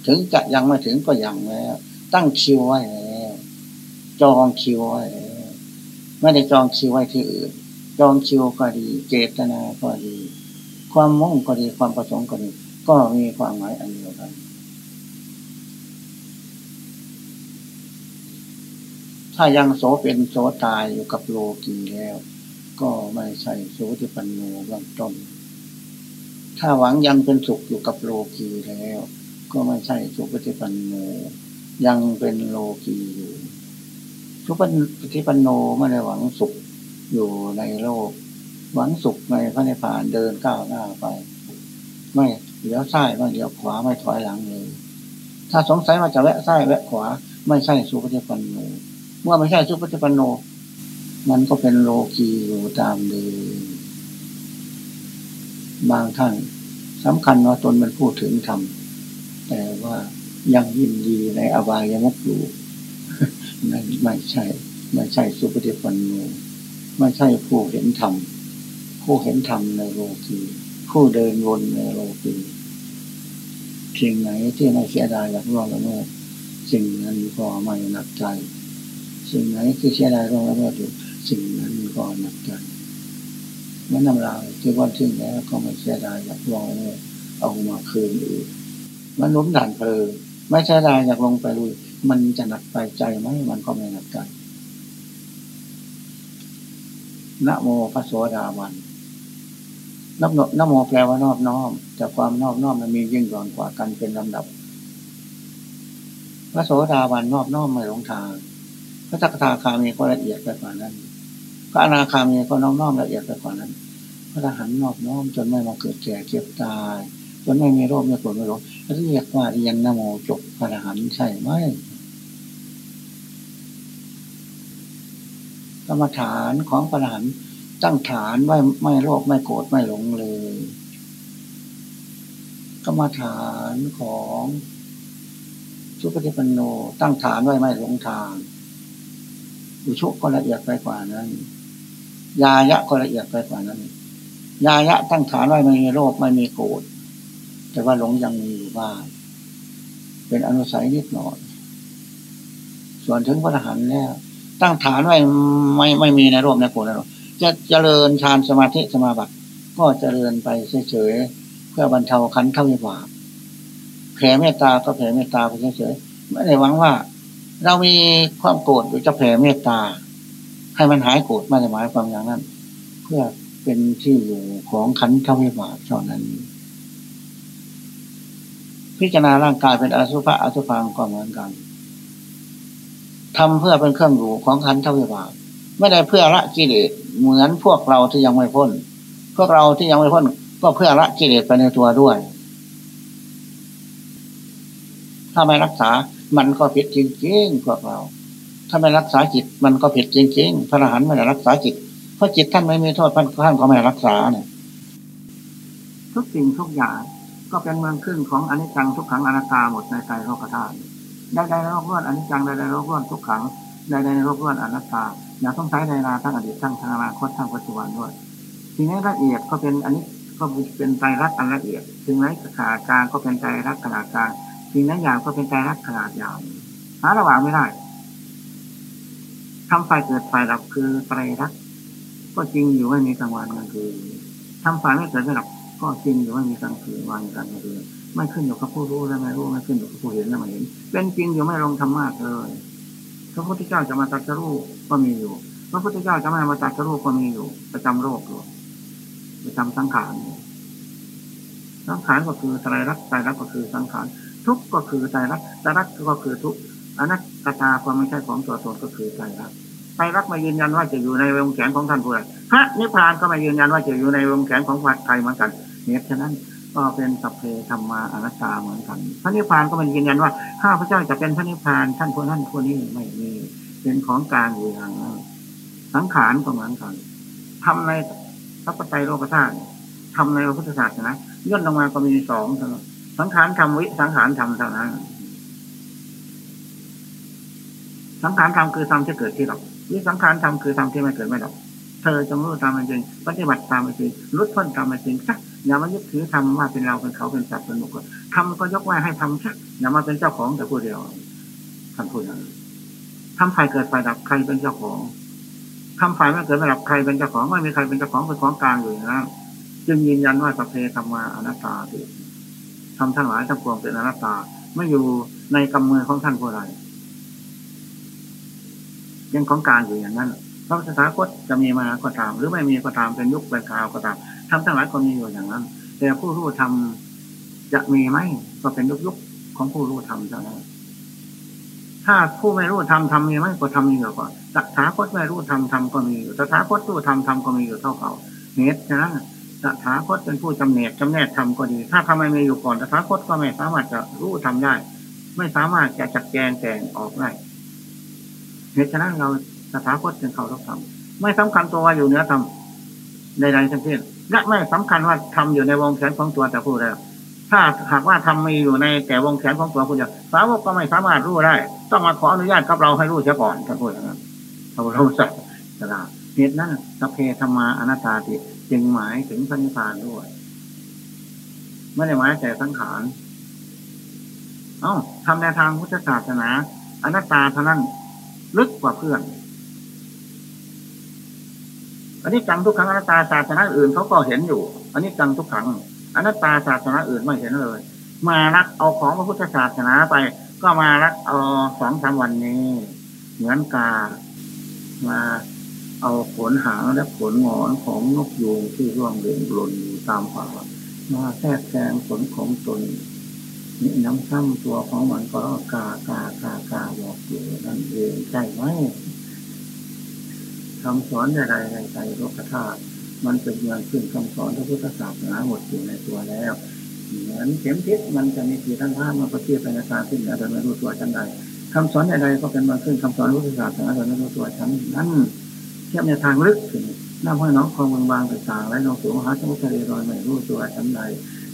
ถึงจะยังไม่ถึงก็ยังแล้ว ตั้งคิวไว้แล้วจองคิวไว้แล้วไม่ได้จองคิวไว้ที่อื่น จองคิวก็ดี เจตนาก็ดี ความมุ่งก็ดีความประสงค์ก็ดี ก็มีความหมายอันเดียวกัน ถ้ายังโสเป็นโสตายอยู่กับโลกีแล้ว ก็ไม่ใช่โสติปันโนเบื้องต้น ถ้าหวังยังเป็นสุขอยู่กับโลกีแล้ว ก็ไม่ใช่สุปฏิปันโนยังเป็นโลกีอยู่สุปฏิปันโนไม่ได้หวังสุขอยู่ในโลก หวังสุขในพระนิพพานเดินก้าวหน้าไป ไม่เลี้ยวซ้ายไม่เลี้ยวขวาไม่ถอยหลังเลย ถ้าสงสัยว่าจะแวะซ้ายแวะขวา ไม่ใช่สุปฏิปันโน เมื่อไม่ใช่สุปฏิปันโน มันก็เป็นโลกีอยู่ตามเดิมบางท่านสำคัญว่าตนเป็นผู้ถึงธรรมแต่ว่ายังยินดีในอบายมุกอยู่นั่นไม่ใช่ ไม่ใช่สุปฏิปันโนไม่ใช่ผู้เห็นธรรมผู้เห็นธรรมในโลกีผู้เดินวนในโลกีสิ่งไหนที่ไม่เสียดายอยากร่วงละเมิดสิ่งนั้นก็ไม่หนักใจ สิ่งไหนที่เสียดายร่วงละเมิดอยู่ สิ่งนั้นก็หนักใจมันนำลายที่วันทิ้งแล้วก็ไม่เสียดายอยากร่วงเอามาคืนอีกมันล้มด่านเพลิงไม่เสียดายอยากลงไปลุยมันจะหนักไปใจไหมมันก็ไม่หนักใจนะโมพระโสดาบันนับนโมแปลว่านอบน้อมแต่ความนอบน้อมมันมียิ่งก่อนกว่ากันเป็นลำดับ พระโสดาบันนอบน้อมไม่หลงทาง พระจักทาคามีก็ละเอียดไปกว่านั้น พระอนาคามีก็น้อมน้อมละเอียดไปกว่านั้น พระทหารนอบน้อมจนไม่มาเกิดแก่เก็บตาย จนไม่มีโรคไม่ปวดไม่ร้อนเรียกว่าเรียนนโมจบพระทหารใช่ไหมกรรมฐานของพระทหารตั้งฐานไม่ไม่โลภไม่โกรธไม่หลงเลยกรรมฐานของสุปฏิปันโนตั้งฐานไว้ไม่หลงทาง อุชุก็ละเอียดไปกว่านั้น ยายะก็ละเอียดไปกว่านั้น ยายะตั้งฐานไว้ไม่มีโลภไม่มีโกรธแต่ว่าหลงยังมีอยู่บ้างเป็นอนุสัยนิดหน่อย ส่วนถึงพระทหารแล้ว ตั้งฐานไว้ไม่ไม่มีในโลภในโกรธในหลงจะเจริญฌานสมาธิสมาบัติ ก็เจริญไปเฉยๆเพื่อบรรเทาขันเข้าวิบากแผ่เมตตาก็แผ่เมตตาไปเฉยๆไม่ได้หวังว่า เรามีความโกรธหรือจะแผ่เมตตา ให้มันหายโกรธไม่ได้หมายความอย่างนั้น เพื่อเป็นที่อยู่ของขันเข้าวิบากเท่านั้น พิจารณาร่างกายเป็นอสุภะอสุพังก็เหมือนกันทำเพื่อเป็นเครื่องอยู่ของขันเข้าวิบากไม่ได้เพื่อละกิเลสเหมือนพวกเราที่ยังไม่พ้น พวกเราที่ยังไม่พ้น ก็เพื่อละกิเลสไปในตัวด้วย ถ้าไม่รักษา มันก็ผิดจริงๆพวกเรา ถ้าไม่รักษาจิต มันก็ผิดจริงๆพระอรหันต์ไม่ได้รักษาจิต เพราะจิตท่านไม่มีโทษท่านท่านก็ไม่รักษาเนี่ยทุกสิ่งทุกอย่างก็เป็นเมืองขึ้นของอนิจจังทุกขังอนัตตาหมดในใจโลกธาตุได้ในโลกล้วนอนิจจังได้ในโลกล้วนทุกขังได้ในโลกล้วนอนัตตาอย่าต้องใช้ในนาทั้งอดีตทั้งทางอนาคตทั้งปัจจุบันด้วยทีนี้ละเอียดก็เป็นอันนี้ก็เป็นใจรักอันละเอียดถึงไหนขาดกลางก็เป็นใจรักขนาดกลาง ทีนั้นอย่างก็เป็นใจรักขนาดยาวหาระหว่างไม่ได้ทำไฟเกิดไฟดับคือไฟรักก็จริงอยู่ไม่มีกลางวันกลางคืนทำฝ่ายไม่เกิดไม่ดับก็จริงอยู่ว่ามีกลางคืนวันกลางคืนไม่ขึ้นอยู่กับผู้รู้และไม่รู้ไม่ขึ้นอยู่กับผู้เห็นและไม่เห็น เป็นจริงอยู่ไม่ลงธรรมะเลยพระพุทธเจ้าจะมาตรัสรู้ก็มีอยู่พระพุทธเจ้าจะไม่มาตรัสรู้ก็มีอยู่ ประจำโลกอยู่ประจำสังขารสังขารก็คือไตรลักษณ์ไตรลักษณ์ก็คือสังขาร ทุกก็คือไตรลักษณ์ไตรักก็คือทุกอนัตตาความไม่ใช่ของตัวตนก็คือไตรลักษณ์ไตรลักมายืนยันว่าจะอยู่ในวงแขนของท่านผู้ใดพระนิพพานก็มายืนยันว่าจะอยู่ในวงแขนของใครเหมือนกันเนี่ยฉะนั้นก็เป็นสัพเพธรรมาอนัตตาเหมือนกันพระนิพพานก็มันยืนยันว่าข้าพระเจ้าจะเป็นพระนิพพานท่านคนนั้นคนนี้ไม่มีเป็นของกลางอยู่อย่างนั้นสังขารก็เหมือนกันทำในพระปไตรโลกธาตุทำในพระพุทธศาสนาย่นลงมาก็มีสองเท่านั้น สังขารทำวิสังขารทำเท่านั้น สังขารทำคือทำที่เกิดที่ดับวิสังขารทำคือทำที่ไม่เกิดไม่ดับเธอจงรู้ตามเป็นจริงปฏิบัติตามเป็นจริงลดพ้นตามเป็นจริงสักอย่ามายึดถือทำว่าเป็นเราเป็นเขาเป็นสัตว์เป็นบุคคลทำก็ยกไว้ให้ทำสักอย่ามาเป็นเจ้าของแต่ผู้เดียวท่านพูดอย่างนั้ทำฝ่ายเกิดฝ่ายดับใครเป็นเจ้าของทำฝ่ายไม่เกิดไม่ดับใครเป็นเจ้าของไม่มีใครเป็นเจ้าของเป็นของกลางอยู่นะจึงยืนยันว่าสัพเพธรรมาอนัตตา ทำทั้งหลายทั้งปวงเป็นอนัตตา ไม่อยู่ในกำมือของท่านผู้ใดยังของกลางอยู่อย่างนั้นพระสถาคตจะมีมาก็ตาม หรือไม่มีก็ตามเป็นยุคเป็นคราวก็ตามทำทั้งหลายก็มีอยู่อย่างนั้น แต่ผู้รู้ทำจะมีไหมก็เป็นยุคยุคของผู้รู้ทำเท่านั้นถ้าผู้ไม่รู้ทำทำมีไหมก็ทำมีอยู่ก่อนสถาคตไม่รู้ทำทำก็มีอยู่สถาคตรู้ทำทำก็มีอยู่เท่าเขาเหตุฉะนั้น สถาคตเป็นผู้จำเนกจำแนกทำก็ดี ถ้าทำไม่มีอยู่ก่อนสถาคตก็ไม่สามารถจะรู้ทำได้ ไม่สามารถจะจัดแจงแต่งออกได้เหตุฉะนั้นเราสถาคตจึงเขาต้องทำไม่สำคัญตัวว่าอยู่เนื้อทำใดๆทั้งสิ้นและไม่สำคัญว่าทำอยู่ในวงแขนของตัวแต่ผู้ใดถ้าหากว่าทำมีอยู่ในแต่วงแขนของตัวผู้เดียวสาวกก็ไม่สามารถรู้ได้ ต้องมาขออนุญาตกับเราให้รู้เสียก่อนท่านพูดอย่างนั้นเราเราสัตว์ตลาดเหตุนั้นสัพเพธรรมาอนัตตาติ จึงหมายถึงพระนิพพานด้วย ไม่ได้หมายแต่สังขาร เอ้าทำในทางพุทธศาสนาอนัตตาเท่านั้นลึกกว่าเพื่อน อันนี้จังทุกครั้งอนัตตาศาสนาอื่นเขาก็เห็นอยู่ อันนี้จังทุกครั้งอนัตตาศาสนาอื่นไม่เห็นเลย มารักเอาของพระพุทธศาสนาไป ก็มารักเอาสองสามวันนี้ เหมือนกามา เอาขนหางและขนงอนของนกยูงที่ร่วงเด่นหล่นอยู่ตามป่ามาแทรกแซงขนของตนนี่น้ำซ้ำตัวของมันก็กากากากาบอกอยู่นั่นเองใช่ไหมคำสอนใดๆในใจโลกธาตุมันเป็นเงินขึ้นคำสอนพระพุทธศาสนาหมดอยู่ในตัวแล้วเหมือนเข็มทิศมันจะมีกี่ท่านท่ามาประเทียบไปในการขึ้นโดยไม่รู้ตัวชั้นใดคำสอนใดๆก็เป็นมาขึ้นคำสอนพระพุทธศาสนาโดยไม่รู้ตัวชั้นนั้น เทียบในทางลึกถึงน้ำห้อยน้องคลองบางบางต่างๆและลงสู่มหาสมุทรทะเลลอยไม่รู้ตัวชั้นใด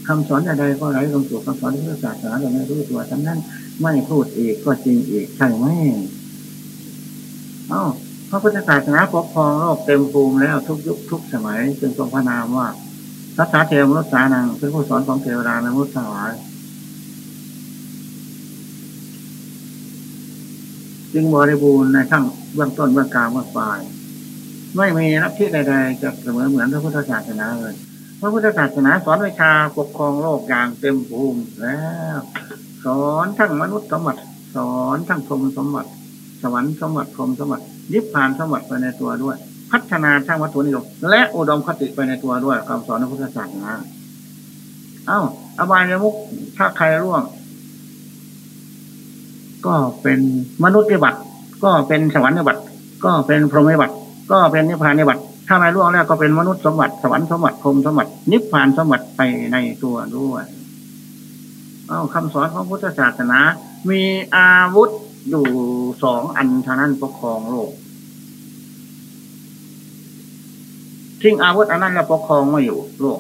คำสอนใดๆก็ไหลลงสู่คำสอนพระพุทธศาสนาโดยไม่รู้ตัวชั้นนั้น ไม่พูดอีกก็จริงอีกใช่ไหมเอ้าพระพุทธศาสนาปกครองโลกเต็มภูมิแล้วทุกยุคทุกสมัยจึงทรงพระนามว่ารัษาเทวมนุษย์สานังเป็นผู้สอนของเทวดาในมนุษย์ทั้งหลายจึงบริบูรณ์ในทั้งเบื้องต้นเบื้องกลางเบื้องปลาย ไม่มีนักที่ใดๆจะเสมอเหมือนพระพุทธศาสนาเลยพระพุทธศาสนาสอนวิชาปกครองโลกอย่างเต็มภูมิแล้ว สอนทั้งมนุษย์สมบัติ สอนทั้งพรหมสมบัติ สวรรค์สมบัติพรหมสมบัตินิพพานสมบัติไปในตัวด้วย พัฒนาทั้งวัตถุนิยมและอุดมคติไปในตัวด้วยคำสอนพระพุทธศาสนาเอ้าอบายมุกถ้าใครร่วง ก็เป็นมนุษย์นิบัติ ก็เป็นสวรรค์นิบัติ ก็เป็นพรหมนิบัติ ก็เป็นนิพพานนิบัตถ้าไม่ร่วงแล้วก็เป็นมนุษย์สมบัติสวรรค์สมบัติพรมสมบัติ นิพพานสมบัติไปในตัวด้วยเอ้าคำสอนของพุทธศาสนา มีอาวุธอยู่สองอันเท่านั้นปกครองโลกทิ้งอาวุธอันนั้นแล้วปกครองไม่อยู่โลก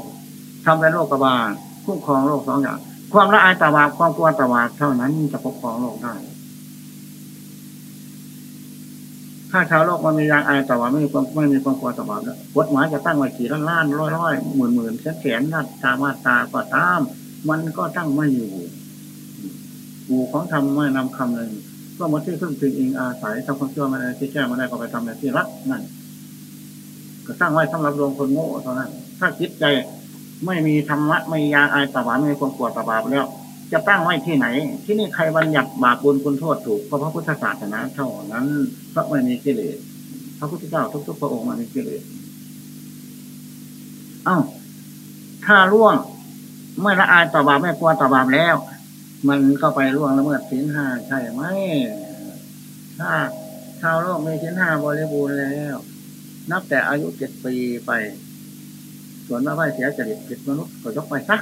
ทำเป็นโลกกบาลคุ้มครองโลกสองอย่าง ความละอายตาบาความกลัวตาบาเท่านั้นจะปกครองโลกได้ ถ้าชาวโลกมันมียางอายตาบาไม่มีความไม่มีความกลัวตาบาแล้วกฎหมายจะตั้งไว้กี่ล้านล้านร้อยร้อยหมื่นหมื่นแสนแสนนัดตามาตาก็ตาม มันก็ตั้งไม่อยู่อู่ของทำไม่นำคำหนึ่งก็มาที่พึ่งพิงอิงอาศัยทำความเชื่อมาในที่แก้มาได้ก็ไปทำในที่รักนั่นก็สร้างไว้สำหรับรวมคนโง่เท่านั้น ถ้าคิดใจไม่มีธรรมะไม่ยาอายตาบาปไม่มีความกลัวตาบาปแล้ว จะตั้งไว้ที่ไหน ที่นี่ใครบัญญัติบาปบุญคุณโทษถูกเพราะพระพุทธศาสนาเท่านั้นพระไม่มีกิเลสพระพุทธเจ้าทุกๆพระองค์ไมันมีกิเลสเอ้าถ้าล่วงไม่ละอายต่อบาปไม่กลัวต่อบาปแล้ว มันก็ไปล่วงละเมิดศีลห้าใช่ไหมถ้าชาวโลกมีศีลห้าบริบูรณ์แล้ว นับแต่อายุเจ็ดปีไป ส่วนมาไม่เสียจริตผิดมนุษย์ก็ยกไปซะ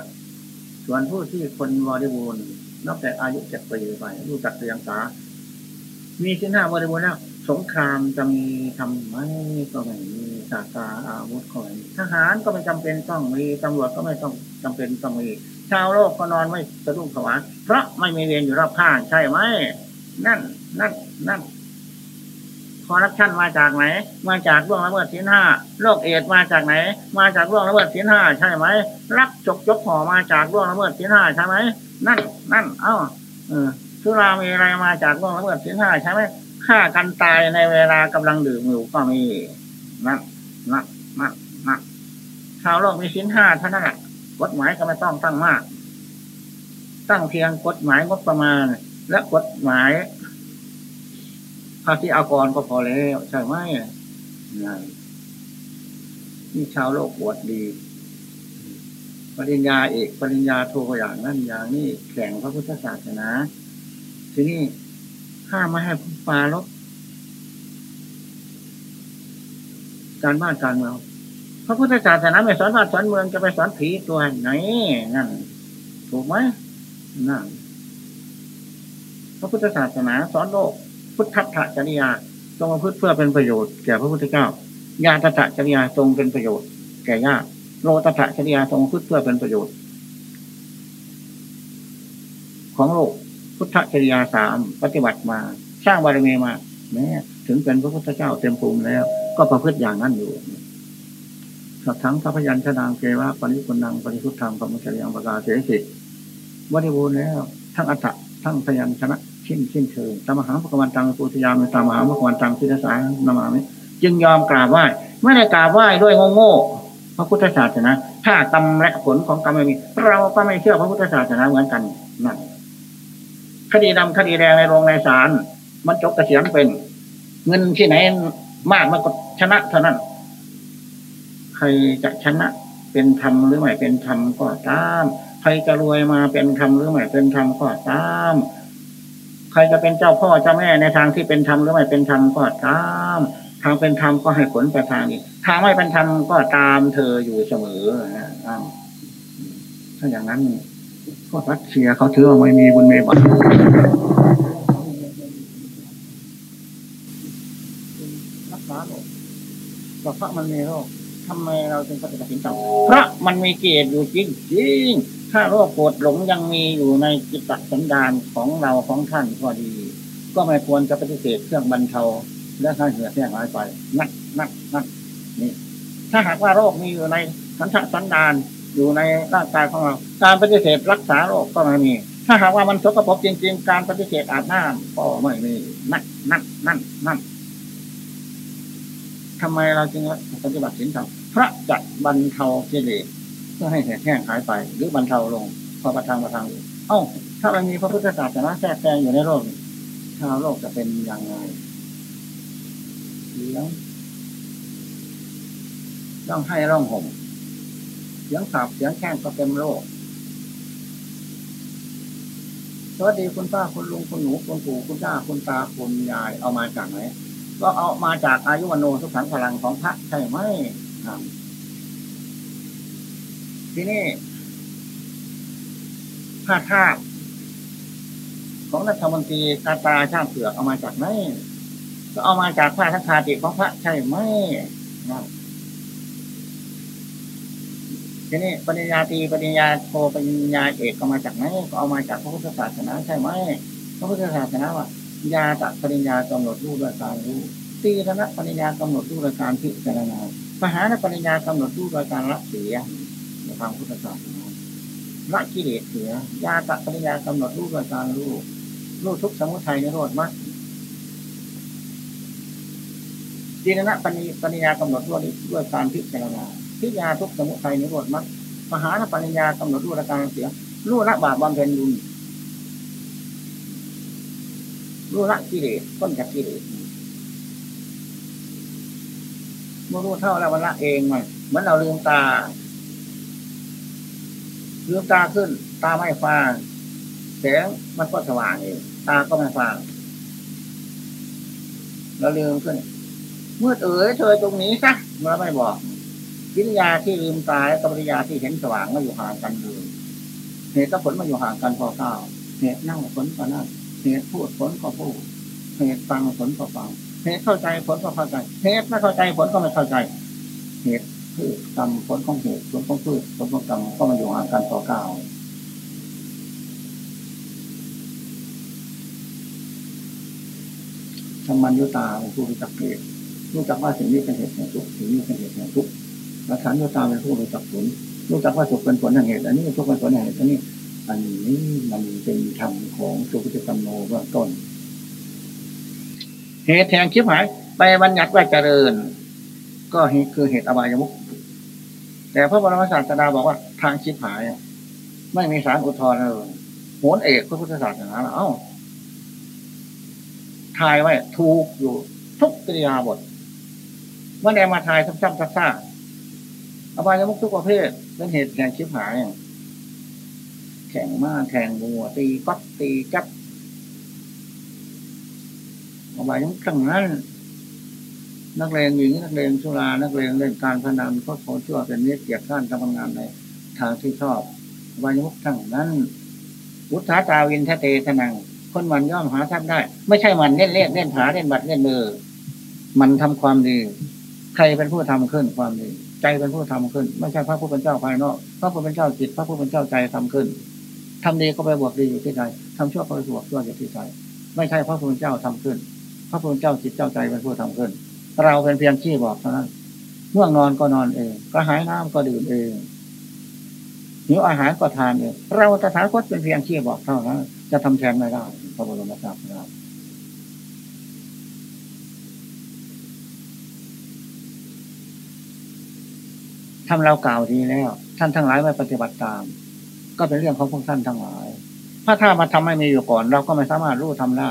ส่วนผู้ที่คนบริบูรณ์นับแต่อายุเจ็ดปีไปรู้จักเรียงสา มีศีลห้าบริบูรณ์แล้วสงครามจะมีทำไหมก็ไม่มีสาตาอาวุธก็ไม่มีทหารก็ไม่จำเป็นต้องมีตำรวจก็ไม่ต้องจำเป็นต้องมี ชาวโลกก็นอนไม่สะดุ้งผวาเพราะไม่มีเรียนอยู่รอบข้างใช่ไหม นั่น นั่น นั่น อร์รัปชันมาจากไหน มาจากร่วงละเมิดศีลห้าโรคเอดมาจากไหน มาจากร่วงละเมิดศีลห้าใช่ไหมรักจกจกห่อมาจากร่วงละเมิดศีลห้าใช่ไหมนั่นนั่นเอ้าเออสุรามีอะไรมาจากร่วงละเมิดศีลห้าใช่ไหมฆ่ากันตายในเวลากำลังดื่มอยู่ก็มีนั่นนั่นนั่นนั่นชาวโลกมีศีลห้าเท่านั้นแหละกฎหมายก็ไม่ต้องตั้งมาก ตั้งเพียงกฎหมายงบประมาณ และกฎหมาย ภาษีอากรก็พอแล้วใช่ไหมนั่นนี่ชาวโลกบวชดี ปริญญาเอกปริญญาโทอย่างนั้นอย่างนี้แข่งพระพุทธศาสนา ทีนี้ห้ามไม่ให้ปลาลบการบ้านการเมืองพระพุทธศาสนาไม่สอนบ้านสอนเมืองจะไปสอนผีตัวไหนนั่นถูกไหมนั่นพระพุทธศาสนาสอนโลก พุทธะจริยาจงประพฤติเพื่อเป็นประโยชน์แก่พระพุทธเจ้า ญาตถะจริยาทรงเป็นประโยชน์แก่ญาติโลตถะจริยาทรงประพฤติเพื่อเป็นประโยชน์ ของโลกพุทธจริยาสามปฏิบัติมา สร้างบารมีมาแม้ถึงเป็นพระพุทธเจ้าเต็มภูมิแล้ว ก็ประพฤติอย่างนั้นอยู่สักทั้งพระพยัญชนะเกวะปริคุนังปริพุทธังปมุจยังประกาเสสิบริบูรณ์แล้ว ทั้งอัฏฐะทั้งพยัญชนะ ชิ้นชิ้นเชิงตามหาพระกวันตังปุถยามตามหาพระกวันตังทิฏฐานามามิจึงยอมกราบไหว้ไม่ได้กราบไหว้ด้วยโง่ๆพระพุทธศาสนาถ้ากรรมและผลของกรรมไม่มี เราก็ไม่เชื่อพระพุทธศาสนาเหมือนกันนั่นคดีดำคดีแดงในโรงในศาลมันจบกระเสียงเป็น เงินที่ไหนมากมันก็ชนะเท่านั้น ใครจะชนะเป็นธรรมหรือไม่เป็นธรรมก็ตาม ใครจะรวยมาเป็นธรรมหรือไม่เป็นธรรมก็ตาม ใครจะเป็นเจ้าพ่อเจ้าแม่ในทางที่เป็นธรรมหรือไม่เป็นธรรมก็ตามทางเป็นธรรมก็ให้ผลไปทางนี้ ทางไม่เป็นธรรมก็ตามเธออยู่เสมอนะถ้าอย่างนั้นพวกรัสเซียเขาถือว่าไม่มีบุญเมบัตรักษาโรคก็เพราะมันมีโรคทำไมเราจึงปฏิบัติต่อเพราะมันมีเกศอยู่จริงจริง ถ้าโรคปวดหลงยังมีอยู่ในจิตตสันดานของเราของท่านพอดี ก็ไม่ควรจะปฏิเสธเครื่องบรรเทาและถ้าเหือแห้งหายไปนักนักนักนี่ถ้าหากว่าโรคมีอยู่ในสันทสันดานอยู่ในร่างกายของเรา การปฏิเสธรักษาโรคก็ไม่มี ถ้าหากว่ามันสกปรกจริง ๆ การปฏิเสธอาบน้ำก็ไม่มีนั่นนั่นนั่นนั่นทำไมเราจึงปฏิบัติศีลธรรมพระจัดบรรเทากิเลสเพื่อให้แห้งหายไป หรือบรรเทาลงพอประทางประทางเอ้า ถ้ามันมีพระพุทธศาสนาแทรกแซงอยู่ในโลกชาวโลกจะเป็นยังไงเสียงต้องให้ร้องห่มเสียงขับเสียงแข้งก็เต็มโลกสวัสดีคุณป้าคุณลุงคุณหนูคุณปู่คุณย่าคุณตาคุณยายเอามาจากไหนก็เอามาจากอายุวโนสุขังพลังของพระใช่ไหมครับ ทีนี้ผ้าท่าของรัฐมนตรีกาตาช่างเผือกเอามาจากไหนก็เอามาจากผ้าทักคาติของพระใช่ไหมนะทีนี้ปริญญาตรีปริญญาโทปริญญาเอกก็มาจากไหนก็เอามาจากพระพุทธศาสนาใช่ไหมพระพุทธศาสนาว่ายาตัปริญญากำหนดรูปด้วยการรู้ตีรณปริญญากำหนดรูปด้วยการพิจารณามหานปริญญากำหนดรูปด้วยการละเสีย ทางพุทธศาสนาละกิเลสเสียยาตัปริญญากำหนดรูปด้วยการรู้รู้ทุกสมุทัยในโลดมรรคจีนะปัญญปัญญากำหนดด้วยด้วยการพิจารณาพิจารณาทุกสมุทัยนิโรธมรรคมหาปัญญากำหนดด้วยการเสียรู้ละบาปบำเพ็ญบุญรู้ละกิเลสต้นจากกิเลสเมื่อรู้เท่าแล้วมันละเองมันเหมือนเราลืมตา ลืมตาขึ้น ตาไม่ฟ้าแสงมันก็สว่างเองตาก็ไม่ฟ้าเราลืมขึ้นเมื่อเอ๋ยเธอตรงนี้ซะเมื่อไม่บอกวิญญาที่ลืมตายกับวิญญาที่เห็นสว่างไมาอยู่ห่างกันเลยเหตุผลมาอยู่ห่างกันพอเก้าเหตุนั่งผลก็นั่งเหตุพูดผลก็พูดเหตุฟังผลก็ฟังเหตุเข้าใจผลก็เข้าใจเหตุไม่เข้าใจผลก็ไม่เข้าใจ เหตุ คือกรรมผลของเหตุผลของพืชผลของกรรมก็มาอยู่ห่างกันพอเก้าธรรมัญญตาเป็นผู้รู้จักเหตุรู้จักว่าสิ่งนี้เป็นเหตุแห่งทุกสิ่งนี้เป็นเหตุแห่งทุกและขันญตาเป็นผู้รู้จักผลรู้จักว่าสุขเป็นผลแห่งเหตุอันนี้ทุกเป็นผลแห่งเหตุอันนี้อันนี้มันเป็นธรรมของสุขจิตกรรมโนเบื้องต้น เหตุแห่งคิดหายไปบัญญัติว่าเจริญ ก็คือเหตุอบายมุขแต่พระบรมศาสดาบอกว่าทางคิดหาย ไม่มีสารอุทธรณ์เลยโหนเอกพระพุทธศาสนาเอ้าทายไว้ถูกอยู่ทุกกิริยาบทเมื่อแนมาทายซ้ำๆซักๆอบายมุกทุกประเภทเป็นเหตุแห่งชิบหายแข่งมาแข่งบัวตีก๊อตตีจับอบายมุกทั้งนั้น นักเลงหญิงนักเลงสุรานักเลงเล่นการพนันก็ขอชั่วเป็นเนื้อเกียรติข้านทำงานในทางที่ชอบอบายมุกทั้งนั้นวุฒาตาวินทะเตทนัง คนมันย่อมหาทรัพย์ได้ ไม่ใช่มันเล่นเล่นเล่นผาเล่นบัตรเล่นเบอร์มันทำความดี ใครเป็นผู้ทำขึ้นความดี ใจเป็นผู้ทำขึ้น ไม่ใช่พระผู้เป็นเจ้าภายนอกพระผู้เป็นเจ้าจิตพระผู้เป็นเจ้าใจทำขึ้นทำดีก็ไปบวกดีอยู่ที่ใจทำชั่วก็ไปบวกชั่วอยู่ที่ใจไม่ใช่พระผู้เป็นเจ้าทำขึ้น พระผู้เป็นเจ้าจิตเจ้าใจเป็นผู้ทำขึ้น เราเป็นเพียงขี้บอกเท่านั้นง่วงนอนก็นอนเองกระหายน้ำก็ดื่มเองหิวอาหารก็ทานเองเราตถาคตเป็นเพียงขี้บอกเท่านั้นจะทำแทนไม่ได้พระบรมศาสดาทำเรากล่าวดีแล้ว ท่านทั้งหลายไม่ปฏิบัติตาม ก็เป็นเรื่องของพวกท่านทั้งหลาย ถ้าถ้ามาทำไม่มีอยู่ก่อน เราก็ไม่สามารถรู้ทำได้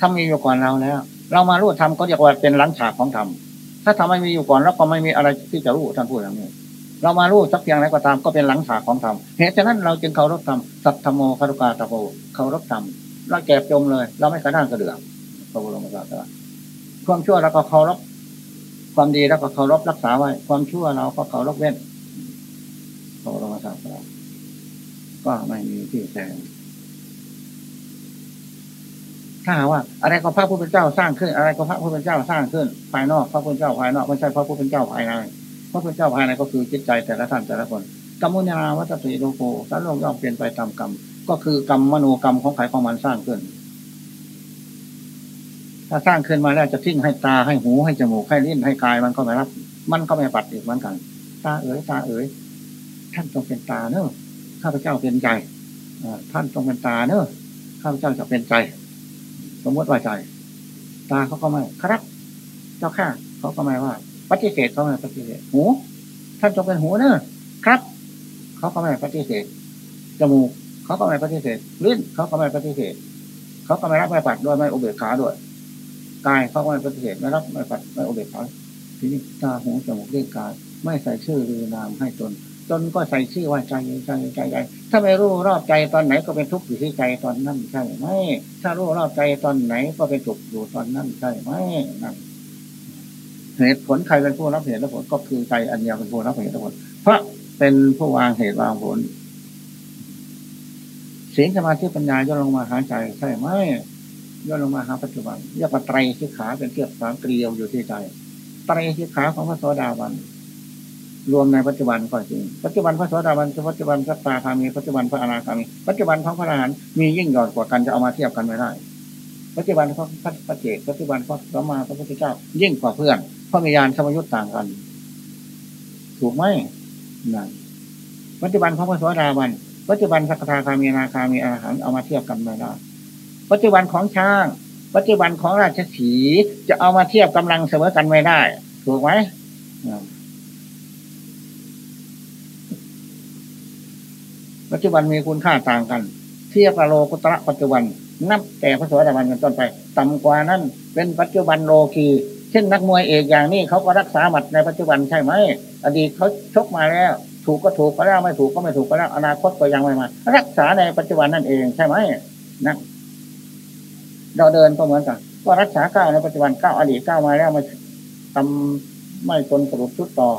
ถ้ามีอยู่ก่อนเราแล้ว เรามารู้ทำก็เรียกว่าเป็นหลังฉากของธรรมถ้าทำไม่มีอยู่ก่อนเราก็ไม่มีอะไรที่จะรู้ท่านพูดอย่างนี้ เรามารู้สักเพียงไรก็ตามก็เป็นหลังฉากของธรรมเหตุฉะนั้นเราจึงเคารพธรรมสัตธรรมโมคารุกาตะโพเคารพธรรมเราแก็บจมเลย เราไม่กระด้างกระเดือกพระบรมศาสดาความชั่วเราก็เคารพความดีเราก็เคารพรักษาไว้ ความชั่วเราก็เคารพเว้นพระบรมศาสดาก็ไม่มีที่แทน ถ้าว่าอะไรก็พระผู้เป็นเจ้าสร้างขึ้น อะไรก็พระผู้เป็นเจ้าสร้างขึ้น ภายนอก พระผู้เป็นเจ้าภายนอกไม่ใช่พระผู้เป็นเจ้าภายในพระผู้เป็นเจ้าภายในก็คือจิตใจแต่ละท่านแต่ละคนกรรมุญาวัตติโลโกสารโลกย่อมเปลี่ยนไปตามกรรมก็คือกรรมมโนกรรมของใครของมันสร้างขึ้น ถ้าสร้างขึ้นมาแล้วจะทิ้งให้ตาให้หูให้จมูกให้ลิ้นให้กายมันก็ไม่รับ มันก็ไม่ปัดอีกเหมือนกัน ตาเอ๋ยตาเอ๋ยท่านต้องเป็นตาเนอะข้าพเจ้าเป็นใจท่านต้องเป็นตาเนอะข้าพเจ้าจะเป็นใจ สมมติว่าใจตาเขาก็ไม่ครับ เจ้าข้าเขาก็ไม่ว่าปฏิเสธเขาไม่ปฏิเสธหูท่านจงเป็นหูเนอะครับเขาก็ไม่ปฏิเสธจมูกเขาก็ไม่ปฏิเสธลิ้นเขาก็ไม่ปฏิเสธเขาก็ไม่รับไม่ปัดด้วยไม่อุเบกขาด้วยกายเขาก็ไม่ปฏิเสธไม่รับไม่ปัดไม่อุเบกขาทีนี้ตาหูจมูกเลิ้นกายไม่ใส่ชื่อหรือนามให้ตน ตนก็ใส่ชื่อว่าใจใจใจใจถ้าไม่รู้รอบใจตอนไหนก็เป็นทุกข์อยู่ที่ใจตอนนั้นใช่ไหมถ้ารู้รอบใจตอนไหนก็เป็นสุขอยู่ตอนนั้นใช่ไหมนั่นเหตุผลใครเป็นผู้รับเหตุและผลก็คือใจอันเดียวเป็นผู้รับเหตุและผลเพราะเป็นผู้วางเหตุวางผลสียงสมาธิปัญญาย่อลงมาหาใจใช่ไหมย่อลงมาหาปัจจุบันเรียกว่าไตรสิกขาเป็นเกือบสามเกลียวอยู่ที่ใจไตรสิกขาของพระโสดาบัน รวมในปัจจุบันก็จริงปัจจุบันพระโสดาบันปัจจุบันพระตาคามีปัจจุบันพระอนาคามีปัจจุบันของพระอรหันต์มียิ่งหย่อนกว่ากันจะเอามาเทียบกันไม่ได้ปัจจุบันพระพระเจตปัจจุบันพระสัมมาพระพุทธเจ้า ยิ่งกว่าเพื่อนเพราะมียานสมยุทธ์ต่างกัน ถูกไหมนั่นปัจจุบันของพระโสดาบันปัจจุบันสักทาคามีนาคามีอาหารเอามาเทียบกันไม่ได้ปัจจุบันของช้าง ปัจจุบันของราชสีจะเอามาเทียบกำลังเสมอกันไม่ได้ ถูกไหม ปัจจุบันมีคุณค่าต่างกัน เทียบกับโลกุตระปัจจุบัน นับแต่พระสวัสดิบันกันต้นไป ต่ำกว่านั้นเป็นปัจจุบันโลกีเช่นนักมวยเอกอย่างนี้เขาก็รักษาหมัดในปัจจุบันใช่ไหมอดีตเขาชกมาแล้ว ถูกก็ถูกก็แล้วไม่ถูกก็ไม่ถูกก็แล้ว อนาคตก็ยังไม่มา รักษาในปัจจุบันนั่นเองใช่ไหมนะเราเดินก็เหมือนกันก็รักษาก้าวในปัจจุบันก้าวอดีตก้าวมาแล้วไม่ทำไม่ทนสรุปชุดต่อ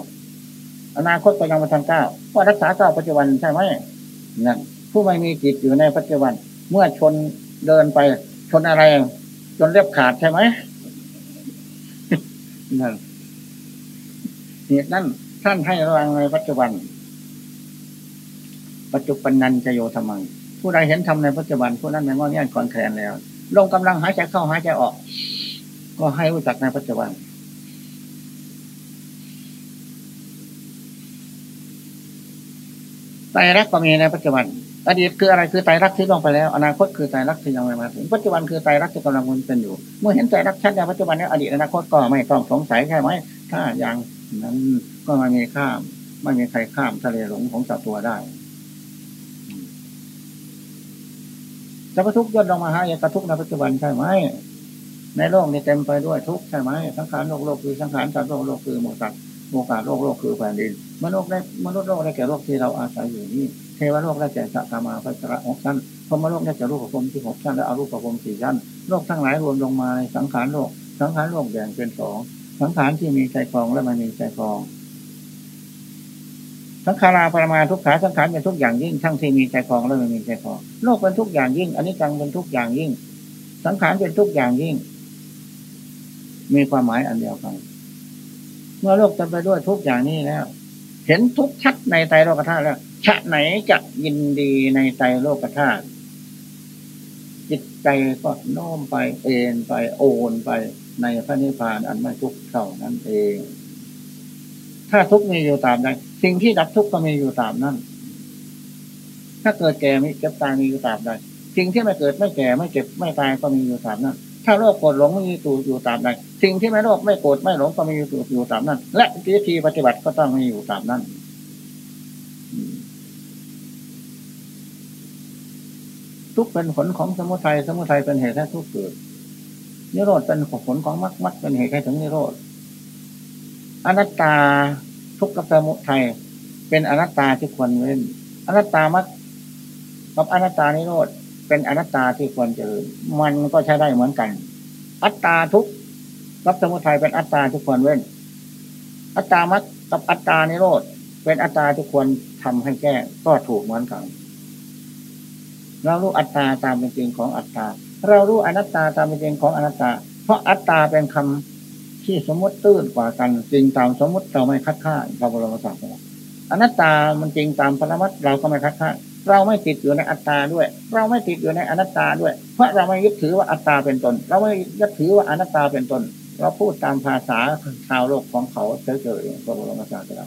อนาคตก็ยังมาทางก้าวก็รักษาก้าวปัจจุบันใช่ไหม นั่นผู้ไม่มีจิตอยู่ในปัจจุบัน เมื่อชนเดินไป ชนอะไร จนเรียบขาดใช่ไหมนั่นเหตุนั้นท่านให้ระวังในปัจจุบัน ปัจจุบันนันจะโยธรรมัง ผู้ใดเห็นทำในปัจจุบันผู้นั้นในงอเงี้ยก่อนแทนแล้ว ลงกำลังหายใจเข้าหายใจออก ก็ให้รู้จักในปัจจุบัน ไตรลักษณ์ก็มีในปัจจุบันอดีตคืออะไรคือไตรลักษณ์ที่ล่วงไปแล้ว อนาคตคือไตรลักษณ์ที่ยังไม่มาถึงปัจจุบันคือไตรลักษณ์ที่กำลังมันเป็นอยู่ เมื่อเห็นไตรลักษณ์ชัดในปัจจุบันนี้อดีตอนาคตก็ไม่ต้องสงสัยใช่ไหมถ้าอย่างนั้นก็ไม่มีข้ามไม่มีใครข้ามทะเลหลงของสัตว์ตัวได้จะประทุกย่นลงมาหาอยากระทุกในปัจจุบันใช่ไหมในโลกนี้เต็มไปด้วยทุกใช่ไหมสังขารโลกโลกคือสังขารสัตว์โลกโลกคือหมูสัตว์ โมกาสโลกโลกคือแผ่นดินมนุษย์ได้มนุษย์โลกได้แก่โลกที่เราอาศัยอยู่นี้เทวโลกได้แก่สัตมาพัชระหกชั้นพรมโลกได้แก่รูปภพที่หกชั้นและอรูปภพสี่ชั้นโลกทั้งหลายรวมลงมาในสังขารโลก สังขารโลกแบ่งเป็นสองสังขารที่มีใจคลองและไม่มีใจคลอง สังขาราปรมาทุกขาสังขารเป็นทุกอย่างยิ่งทั้งที่มีใจคลองและไม่มีใจคลองโลกเป็นทุกอย่างยิ่งอันนี้จังเป็นทุกอย่างยิ่ง สังขารเป็นทุกอย่างยิ่ง มีความหมายอันเดียวกัน เมื่อโลกเต็มไปด้วยทุกอย่างนี้แล้ว เห็นทุกชัดในใจโลกธาตุแล้วชะไหนจะยินดีในใจโลกธาตุจิตใจก็โน้มไปเอ็นไปโอนไปในพระนิพพานอันไม่ทุกข์เท่านั้นเอง ถ้าทุกมีอยู่ตามใดสิ่งที่ดับทุกข์ก็มีอยู่ตามนั้น ถ้าเกิดแก่ไม่เจ็บตายมีอยู่ตามใดสิ่งที่ไม่เกิดไม่แก่ไม่เจ็บไม่ตายก็มีอยู่ตามนั้นถ้าโลภโกรธหลงไม่มีตัวอยู่ตามใด สิ่งที่ไม่โลภไม่โกรธไม่หลงก็มีอยู่อยู่ตามนั้น และวิธีปฏิบัติก็ต้องมีอยู่ตามนั้นทุกเป็นผลของสมุทัยสมุทัยเป็นเหตุให้ทุกเกิดนิโรธเป็นผลของมรรคมรรคเป็นเหตุให้ถึงนิโรธอนัตตาทุกกับสมุทัยเป็นอนัตตาที่ควรเว้นอนัตตามรรคกับอนัตตานิโรธเป็นอนัตตาที่ควรเจริญมันก็ใช้ได้เหมือนกัน อัตตาทุกข กับสมุทัยเป็นอัตตาที่ควรเว้น อัตตามรรคกับอัตตานิโรธเป็นอัตตาที่ควรทำให้แก้ก็ถูกเหมือนกันเรารู้อัตตาตามเป็นจริงของอัตตา เรารู้อนัตตาตามเป็นจริงของอนัตตา เพราะอัตตาเป็นคำที่สมมติตื้นกว่ากัน จริงตามสมมติเราไม่คัดค้านพระบรมศาสดาอนัตตามันจริงตามปรมัตเราก็ไม่คัดค้านเราไม่ติดอยู่ในอัตตาด้วย เราไม่ติดอยู่ในอนัตตาด้วย เพราะเราไม่ยึดถือว่าอัตตาเป็นตน เราไม่ยึดถือว่าอนัตตาเป็นตน เราพูดตามภาษาชาวโลกของเขาเฉยๆพระบรมศาสดา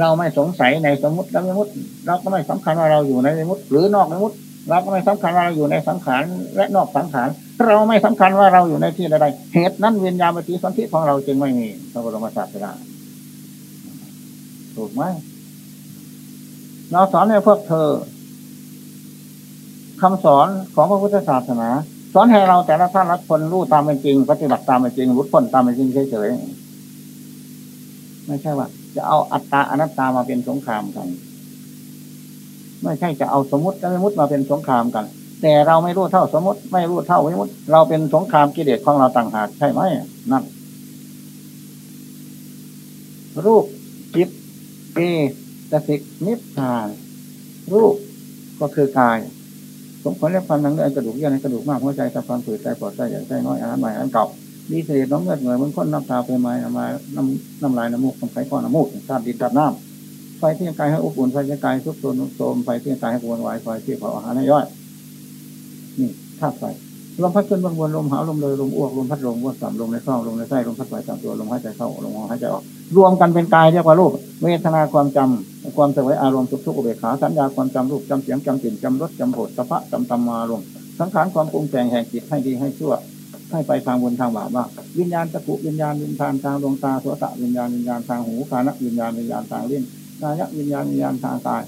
เราไม่สงสัยในสมมติและสมมติ เราก็ไม่สำคัญว่าเราอยู่ในสมมติ หรือนอกสมมติ เราก็ไม่สำคัญว่าเราอยู่ในสังขารและนอกสังขาร เราไม่สำคัญว่าเราอยู่ในที่ใดเหตุนั้นวิญญาณปฏิสันธิของเราจึงไม่มีพระบรมศาสดาถูกไหมเราสอนให้พวกเธอคำสอนของพระพุทธศาสนา สอนให้เราแต่ละท่านละคนรู้ตามเป็นจริง ปฏิบัติตามเป็นจริงรู้พ้นตามเป็นจริงเฉยๆไม่ใช่ว่า จะเอาอัตตาอนัตตามาเป็นสงครามกัน ไม่ใช่จะเอาสมมติและวิมุติมาเป็นสงครามกัน แต่เราไม่รู้เท่าสมมติ ไม่รู้เท่าวิมุติ เราเป็นสงครามกิเลสของเราต่างหากใช่ไหมนั่นรูปจิตเอตสิกนิพพาน รูปก็คือกาย สมควรเรียกความนังเลือดกระดูกเยื่อในกระดูกมากหัวใจตะความผืดใจปอดใจใหญ่ใจน้อยอาหารใหม่อาหารเก่าดีเศษน้ำเลือดเหงื่อมันข้นน้ำตาเป็นไม้น้ำลายน้ำน้ำลายน้ำมูกน้ำไข้ข้อน้ำมูกธาตุดินธาตุน้ำไฟที่กายให้อบอุ่นไฟที่กายทุกโซนโสมไฟที่กายให้กวนไหวไฟที่เผาอาหารให้ย่อยนี่ธาตุไฟ ลมพัดขึ้นบนบนลมหาลมเลยลมอ้วกลมพัดลมว่าสามลมในท้องลมในไส้ลมพัดไหวสามตัวลมหายใจเข้าลมหายใจออก รวมกันเป็นกายเรียกว่ารูปเวทนาความจำความสวยอารมณ์สุขทุกข์อุเบกขาสัญญาความจำรูปจำเสียงจำกลิ่นจำรสจำโผฏสะพะจำตำมารมสังขารความปรุงแต่งแห่งจิตให้ดีให้ชั่วให้ไปทางบนทางบาปว่าวิญญาณตะกุวิญญาณวิญญาณทางดวงตาโสตะวิญญาณวิญญาณทางหูกานะวิญญาณวิญญาณทางลิ้นกายวิญญาณวิญญาณทางกาย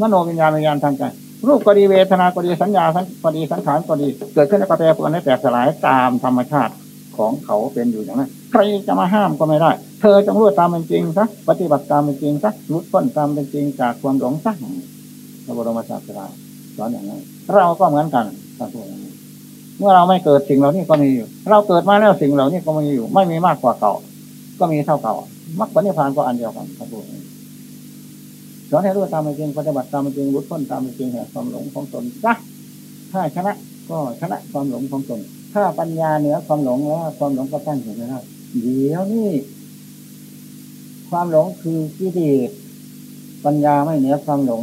มโนวิญญาณวิญญาณทางใจ รูปก็ดีเวทนาก็ดีสัญญาก็ดีสังขารก็ดี เกิดขึ้นแล้วก็แปรปรวนให้แตกสลายตามธรรมชาติของเขาเป็นอยู่อย่างนั้นใครจะมาห้ามก็ไม่ได้ เธอจงรู้ตามเป็นจริงซะปฏิบัติตามเป็นจริงซะรุดพ้นตามเป็นจริงจากความหลงซะพระบรมศาสดาสอนอย่างนั้นเราก็เหมือนกันท่านพูดอย่างนี้เมื่อเราไม่เกิดสิ่งเหล่านี้ก็มีอยู่ เราเกิดมาแล้วสิ่งเหล่านี้ก็มีอยู่ ไม่มีมากกว่าเก่า ก็มีเท่าเก่ามรรคผลนิพพานก็อันเดียวกันท่านพูดอย่างนี้ สอนให้รู้ตามเป็นจริงปฏิบัติตามเป็นจริงรุดพ้นตามเป็นจริงแห่งความหลงของตนซะถ้าชนะก็ชนะความหลงของตน ถ้าปัญญาเหนือความหลงแล้วความหลงก็ตั้งอยู่ไม่ได้เดี๋ยวนี้ความหลงคือกิเลสปัญญาไม่เหนือความหลง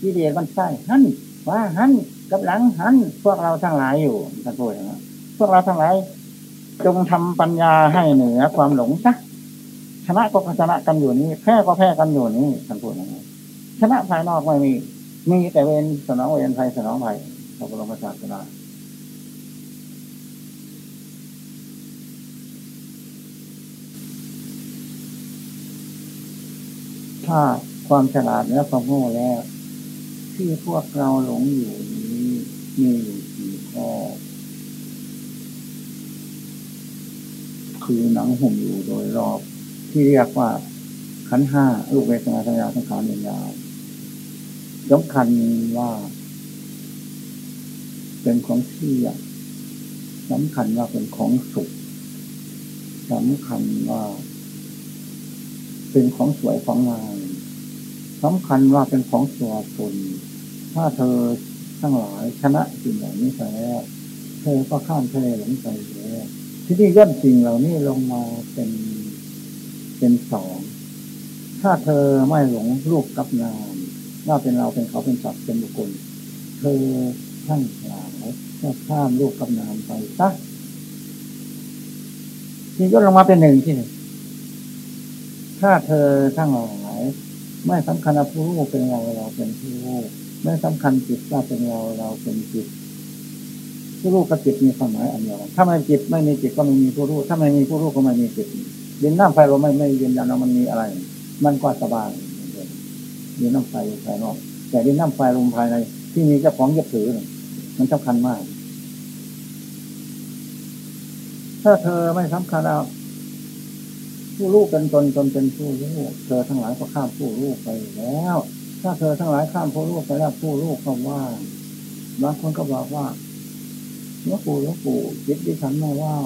กิเลสมันใช่หันว่าหันกับหลังหันพวกเราทั้งหลายอยู่ท่านพูดอย่างนั้พวกเราทั้งหลายจงทำปัญญาให้เหนือความหลงซะชนะก็ชนะกันอยู่นี้แพ้ก็แพ้กันอยู่นี้ท่านพูดอย่างนั้ ชนะภายนอกไม่มี มีแต่เวรสนองเวรภัยสนองภัยพระบรมศาสดาถ้าความฉลาดและความโง่แล้วที่พวกเราหลงอยู่นี้มีอยู่สี่ข้อคือหนังห่มอยู่โดยรอบที่เรียกว่าขันห้าลูกเวทนาสัญญาสังขารวิญญาณ สำคัญว่า เป็นของเที่ยงสำคัญว่าเป็นของสุขสำคัญว่า เป็นของสวยของงามสำคัญว่าเป็นของตัวตนถ้าเธอทั้งหลายชนะสิ่งเหล่านี้ไปแล้วเธอก็ข้ามทะเลหลงไปแล้วที่นี่ย่นสิ่งเหล่านี้ลงมาเป็นเป็นสอง ถ้าเธอไม่หลงรูปกับนาม ว่าเป็นเราเป็นเขาเป็นสัตว์เป็นบุคคลเธอทั้งหลายก็ข้ามรูปกับนามไปซะที่ย่ลงมาเป็นหนึ่งที่หนึ่งถ้าเธอทั้งหลายไม่สำคัญผู้รู้เป็นเราเราเป็นผู้รู้ไม่สำคัญจิตว่าเป็นเราเราเป็นจิตผู้รู้กับจิตมีความหมายอันเดียวกันถ้าไม่จิตไม่มีจิตก็ไม่มีผู้รู้ถ้าไม่มีผู้รู้ก็ไม่มีจิตดินน้ำไฟลมไม่ไม่ยืนยันว่ามันมีอะไร มันก็สบาย ดิน้ำไฟภายนอก แต่ดินน้ำไฟลมภายใน ที่มีเจ้าของยึดถือมันสำคัญมาก ถ้าเธอไม่สำคัญแล้วผู้รู้เป็นตนตนเป็นผู้รู้เธอทั้งหลายก็ข้ามผู้รู้ไปแล้ว ถ้าเธอทั้งหลายข้ามผู้รู้ไปแล้วผู้รู้ก็ว่าบางคนก็บอกว่าหลวงปู่หลวงปู่จิตดิฉันไม่ว่า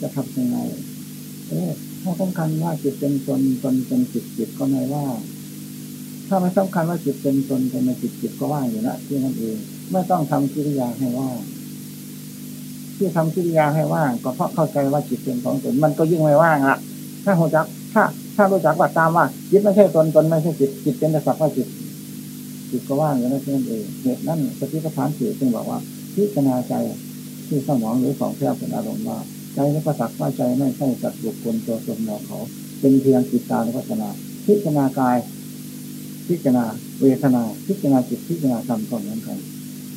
จะทำยังไง เอ๊ะถ้าสำคัญว่าจิตเป็นตนตนเป็นจิตจิตก็ไม่ว่า ถ้าไม่สำคัญว่าจิตเป็นตนตนเป็นจิตจิตก็ว่างอยู่นะที่นั่นเองไม่ต้องทำกิริยาให้ว่าที่ทำกิริยาให้ว่างก็เพราะเข้าใจว่าจิตเป็นของตนมันก็ยิ่งไม่ว่างละถ้าหัวจัก ถ้า ถ้ารู้จักว่าตามว่าจิตไม่ใช่ตนตนไม่ใช่จิตจิตเป็นแต่สักว่าจิตจิตก็ว่างอยู่นั่นเองเหตุนั้นสติปัฏฐานสี่จึงบอกว่าพิจารณาใจที่สมองหรือของแท้เป็นอารมณ์ว่าใจนี้ก็สักว่าใจไม่ใช่สัตว์บุคคลตัวตนเราเขา เป็นเพียงจิตตาในพัฒนาพิจารณากาย พิจารณาเวทนา พิจารณาจิตพิจารณาธรรมก็เหมือนกัน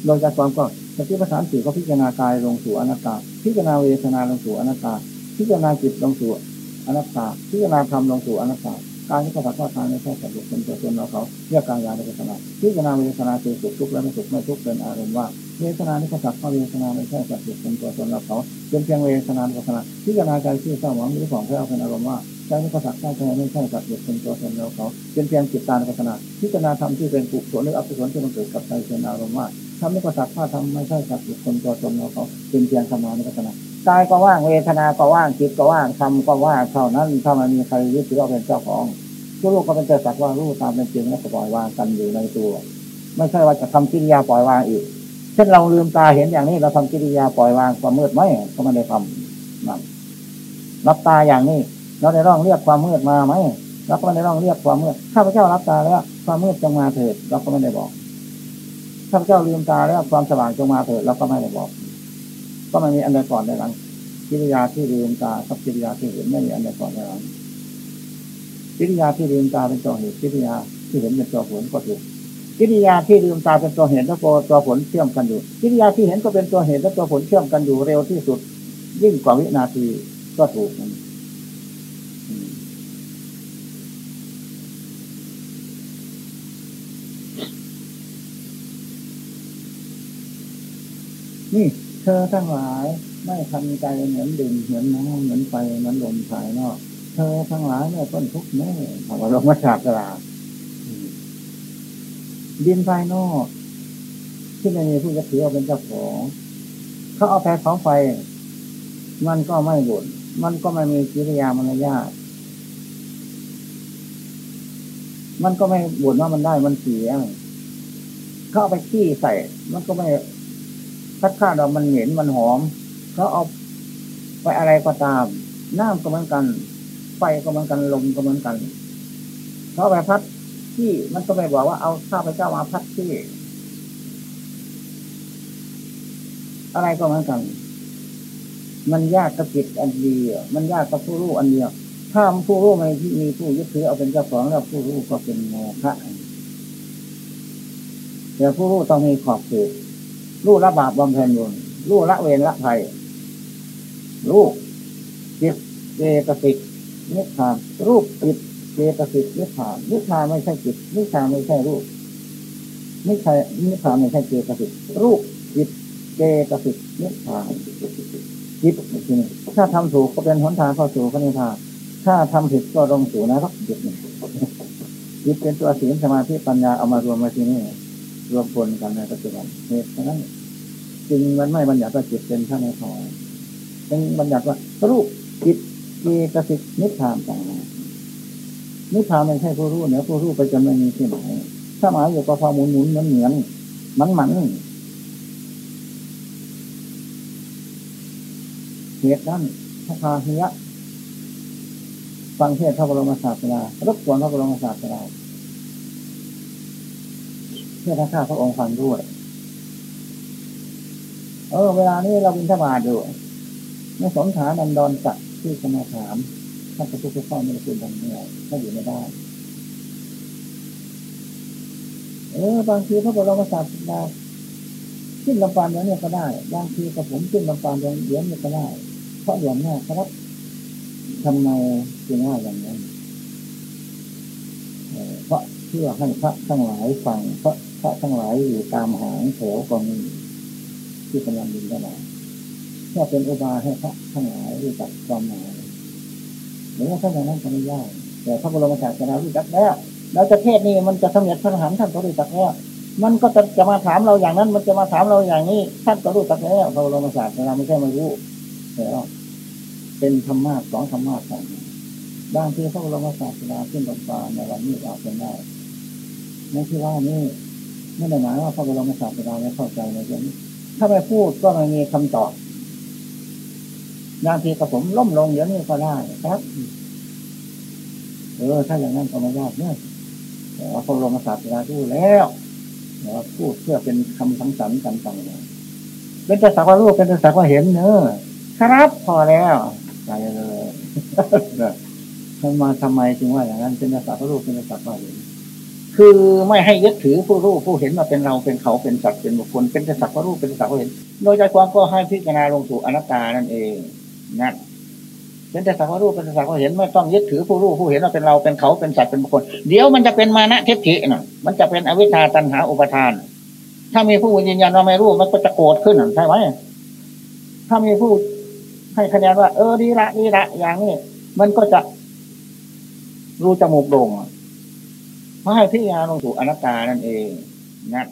โดยจากความก็สติปัฏฐานสี่ก็พิจารณากายลงสู่อนัตตา พิจารณาเวทนาลงสู่อนัตตา พิจารณาจิตลงสู่อนัตตา พิจารณาธรรมลงสู่อนัตตาการที่กระทำว่าทางในแค่สัตว์บุคคลตัวตนเราเขาเรียกการยาในปัจนาพิจารณาเวทนาคือสุขทุกข์และไม่สุขไม่ทุกข์เป็นอารมณ์ว่าเวทนาที่กระทำว่าเวทนาไม่ใช่สัตว์บุคคลตัวตนเราเขาเป็นเพียงเวทนาปัจนาพิจารณาใจที่เศร้าหมองหรือของแพ้เป็นอารมณ์ว่า ใจที่กระทำว่าใจไม่ใช่สัตว์บุคคลตัวตนเราเขาเป็นเพียงจิตตาในปัจนาพิจารณาธรรมที่เป็นกุศลหรืออกุศลที่มันเกิดกับใจเป็นอารมณ์ว่าทำให้กระทำว่าทำไม่ใช่สัตว์บุคคลตัวตนเราเขาเป็นเพียงธรรมาในปัจนากายก็ว่างเวทนา ก็ว่างจิตก็ว่างทำก็ว่างเท่านั้นถ้ามันมีใครยึดถือว่าเป็นเจ้าของทุกโลกก็เป็นแต่สักว่ารู้ตามเป็นจริงแล้วก็ปล่อยวางกันอยู่ในตัว ไม่ใช่ว่าจะทำกิริยาปล่อยวางอีก เช่นเราลืมตาเห็นอย่างนี้เราทำกิริยาปล่อย วางความมืดไหมก็ไม่ได้ทำนั่นรับตาอย่างนี้ เราได้ร้องเรียกความมืดมาไหมเราก็ไม่ได้ร้องเรียกความมืดข้าพเจ้ารับตาแล้ว ความมืดจงมาเถิดเราก็ไม่ได้บอกข้าพเจ้าลืมตาแล้วความสว่างจงมาเถิดเราก็ไม่ได้บอก ก็ไม่มีอันใดก่อนใดหลังกิริยาที่ลืมตากับกิริยาที่เห็นไม่มีอันใดก่อนใดหลังกิริยาที่ลืมตาเป็นตัวเหตุกิริยาที่เห็นเป็นตัวผลก็ถูกกิริยาที่ลืมตาเป็นตัวเหตุแล้วตัวผลเชื่อมกันอยู่กิริยาที่เห็นก็เป็นตัวเหตุและตัวผลเชื่อมกันอยู่เร็วที่สุด ยิ่งกว่าวินาทีก็ถูก นี่เธอทั้งหลายไม่ทำใจเหมือนดินเหมือนน้ำเหมือนไฟเหมือนลมภายนอก เธอทั้งหลายไม่ต้นทุกข์แม่ถามว่าลงมาฉาบกลาดินภายนอกที่ไม่มีผู้จะถือเป็นเจ้าของเขาเอาแพ้ของไฟ มันก็ไม่บุญมันก็ไม่มีกิริยามารยาทมันก็ไม่บ่นว่ามันได้มันเสียเขาเอาไปขี้ใส่ มันก็ไม่ คัดค้านเรามันเหม็นมันหอมเขาเอาไปอะไรก็ตาม น้ำก็เหมือนกัน ไฟก็เหมือนกันลมก็เหมือนกันเขาไปพัดที่มันก็ไม่บอกว่าเอาข้าพเจ้ามาพัดที่ อะไรก็เหมือนกัน มันยากกับจิตอันเดียวมันยากกับผู้รู้อันเดียวถ้าผู้รู้ไม่ที่มีผู้ยึดถือเอาเป็นเจ้าของแล้วผู้รู้ก็เป็นโมฆะแต่ผู้รู้ต้องมีขอบเขต รู้ละบาปบำเพ็ญบุญรู้ละเวรละภัยรู้จิตเจตสิกนิพพานรูปจิตเจตสิกนิพพานนิพพานไม่ใช่จิตนิพพานไม่ใช่รูปนิพพานนิพพานไม่ใช่เจตสิกรูปจิตเจตสิกนิพพานจิตทีนี้ถ้าทำถูกก็เป็นหนทางเข้าสู่พระนิพพานถ้าทำผิดก็ลงสู่นรกจิตจิตเป็นตัวศีลสมาธิปัญญาเอามารวมมาที่นี่ รวมพลกันในปัจจุบันเหตุฉะนั้นจึงมันไม่บัญญัติว่าจิตเป็นท่าในทองจึงบัญญัติว่ารูปจิตเจตสิกนิพพานต่างนิพพานไม่ใช่ผู้รู้เหนือผู้รู้ไปจนไม่มีที่ไหนถ้าหมายอยู่กับความหมุนหมุนเหมือนเหมือนมันมันเหตุนั้นพระพาหิยะฟังเทศพระบรมศาสดารบกวนพระบรมศาสดา พื่อท่านข้าพระองค์ฟังด้วยเออ เวลานี้เราบินทบาทอยู่เมื่อสนฐานันดอนสักที่จะมาถามท่านพระพุทธเจ้าไม่ได้พูดดังนี้ถ้าอยู่ไม่ได้เออบางทีพระบรมศาสดาขึ้นลำปานอย่างนี้ก็ได้ บางทีกับผมขึ้นลำปานอย่างเดียวนี้ก็ได้ เพราะอย่างนี้ครับทำไมจึงว่าอย่างนั้นเพราะเพื่อให้พระทั้งหลายฟังเพราะ พระทั้งหลายอยู่ตามหางแถวก็มีที่กำลังบินเข้ามาแค่เป็นอุบายให้พระทั้งหลายรู้จักความหมายหรือว่าถ้าอย่างนั้นก็ไม่ยากแต่พระบรมศาสดารู้จักแล้วแล้วจะเทศนี้มันจะสมเด็จพระหันท่านก็รู้จักแล้วมันก็จะจะมาถามเราอย่างนั้น มันจะมาถามเราอย่างนี้ ท่านก็รู้จักแล้วพระบรมศาสดาไม่ใช่ไม่รู้แต่เป็นธรรมะสองธรรมะสองบางทีพระบรมศาสดาขึ้นบนฟ้าในวันนี้อาจเป็นได้ในที่ว่านี่ ไม่ได้หมายว่าพระบรมศาสดาไม่เข้าใจในเรื่องนี้ถ้าไม่พูดก็ไม่มีคำตอบบางทีกับผมล้มลงเดี๋ยวนี้ก็ได้ครับ เออ ถ้าอย่างนั้นก็ไม่ยากเนี่ยแต่ว่าพระบรมศาสดาพูดแล้วเราพูดเพื่อเป็นคำสังสรรค์กันต่างๆเป็นแต่สักว่ารู้เป็นแต่สักว่าเห็นเนอะครับพอแล้วไปเลยทำมาทำไมจึงว่าอย่างนั้นเป็นแต่สักว่ารู้เป็นแต่สักว่าเห็น คือไม่ให้ยึดถือผู้รู้ผู้เห็นมาเป็นเราเป็นเขาเป็นสัตว์เป็นบุคคลเป็นสักว่ารู้เป็นสักว่าเห็น โดยใจความก็ให้พิจารณาลงสู่อนัตตานั่นเองนั่นเป็นแต่สักว่ารู้เป็นแต่สักว่าเห็นไม่ต้องยึดถือผู้รู้ผู้เห็นว่าเป็นเราเป็นเขาเป็นสัตว์เป็นบุคคลเดี๋ยวมันจะเป็นมานะเทศฐิน่ะ มันจะเป็นอวิชชาตันหาอุปทาน ถ้ามีผู้ยืนยันว่าไม่รู้มันก็จะโกรธขึ้นใช่ไหมถ้ามีผู้ให้คะแนนว่า เออดีละดีละอย่างนี้มันก็จะรู้จมูกโด่งเพราะ ให้พิจารณาลงสู่อนัตตานั่นเองนั่น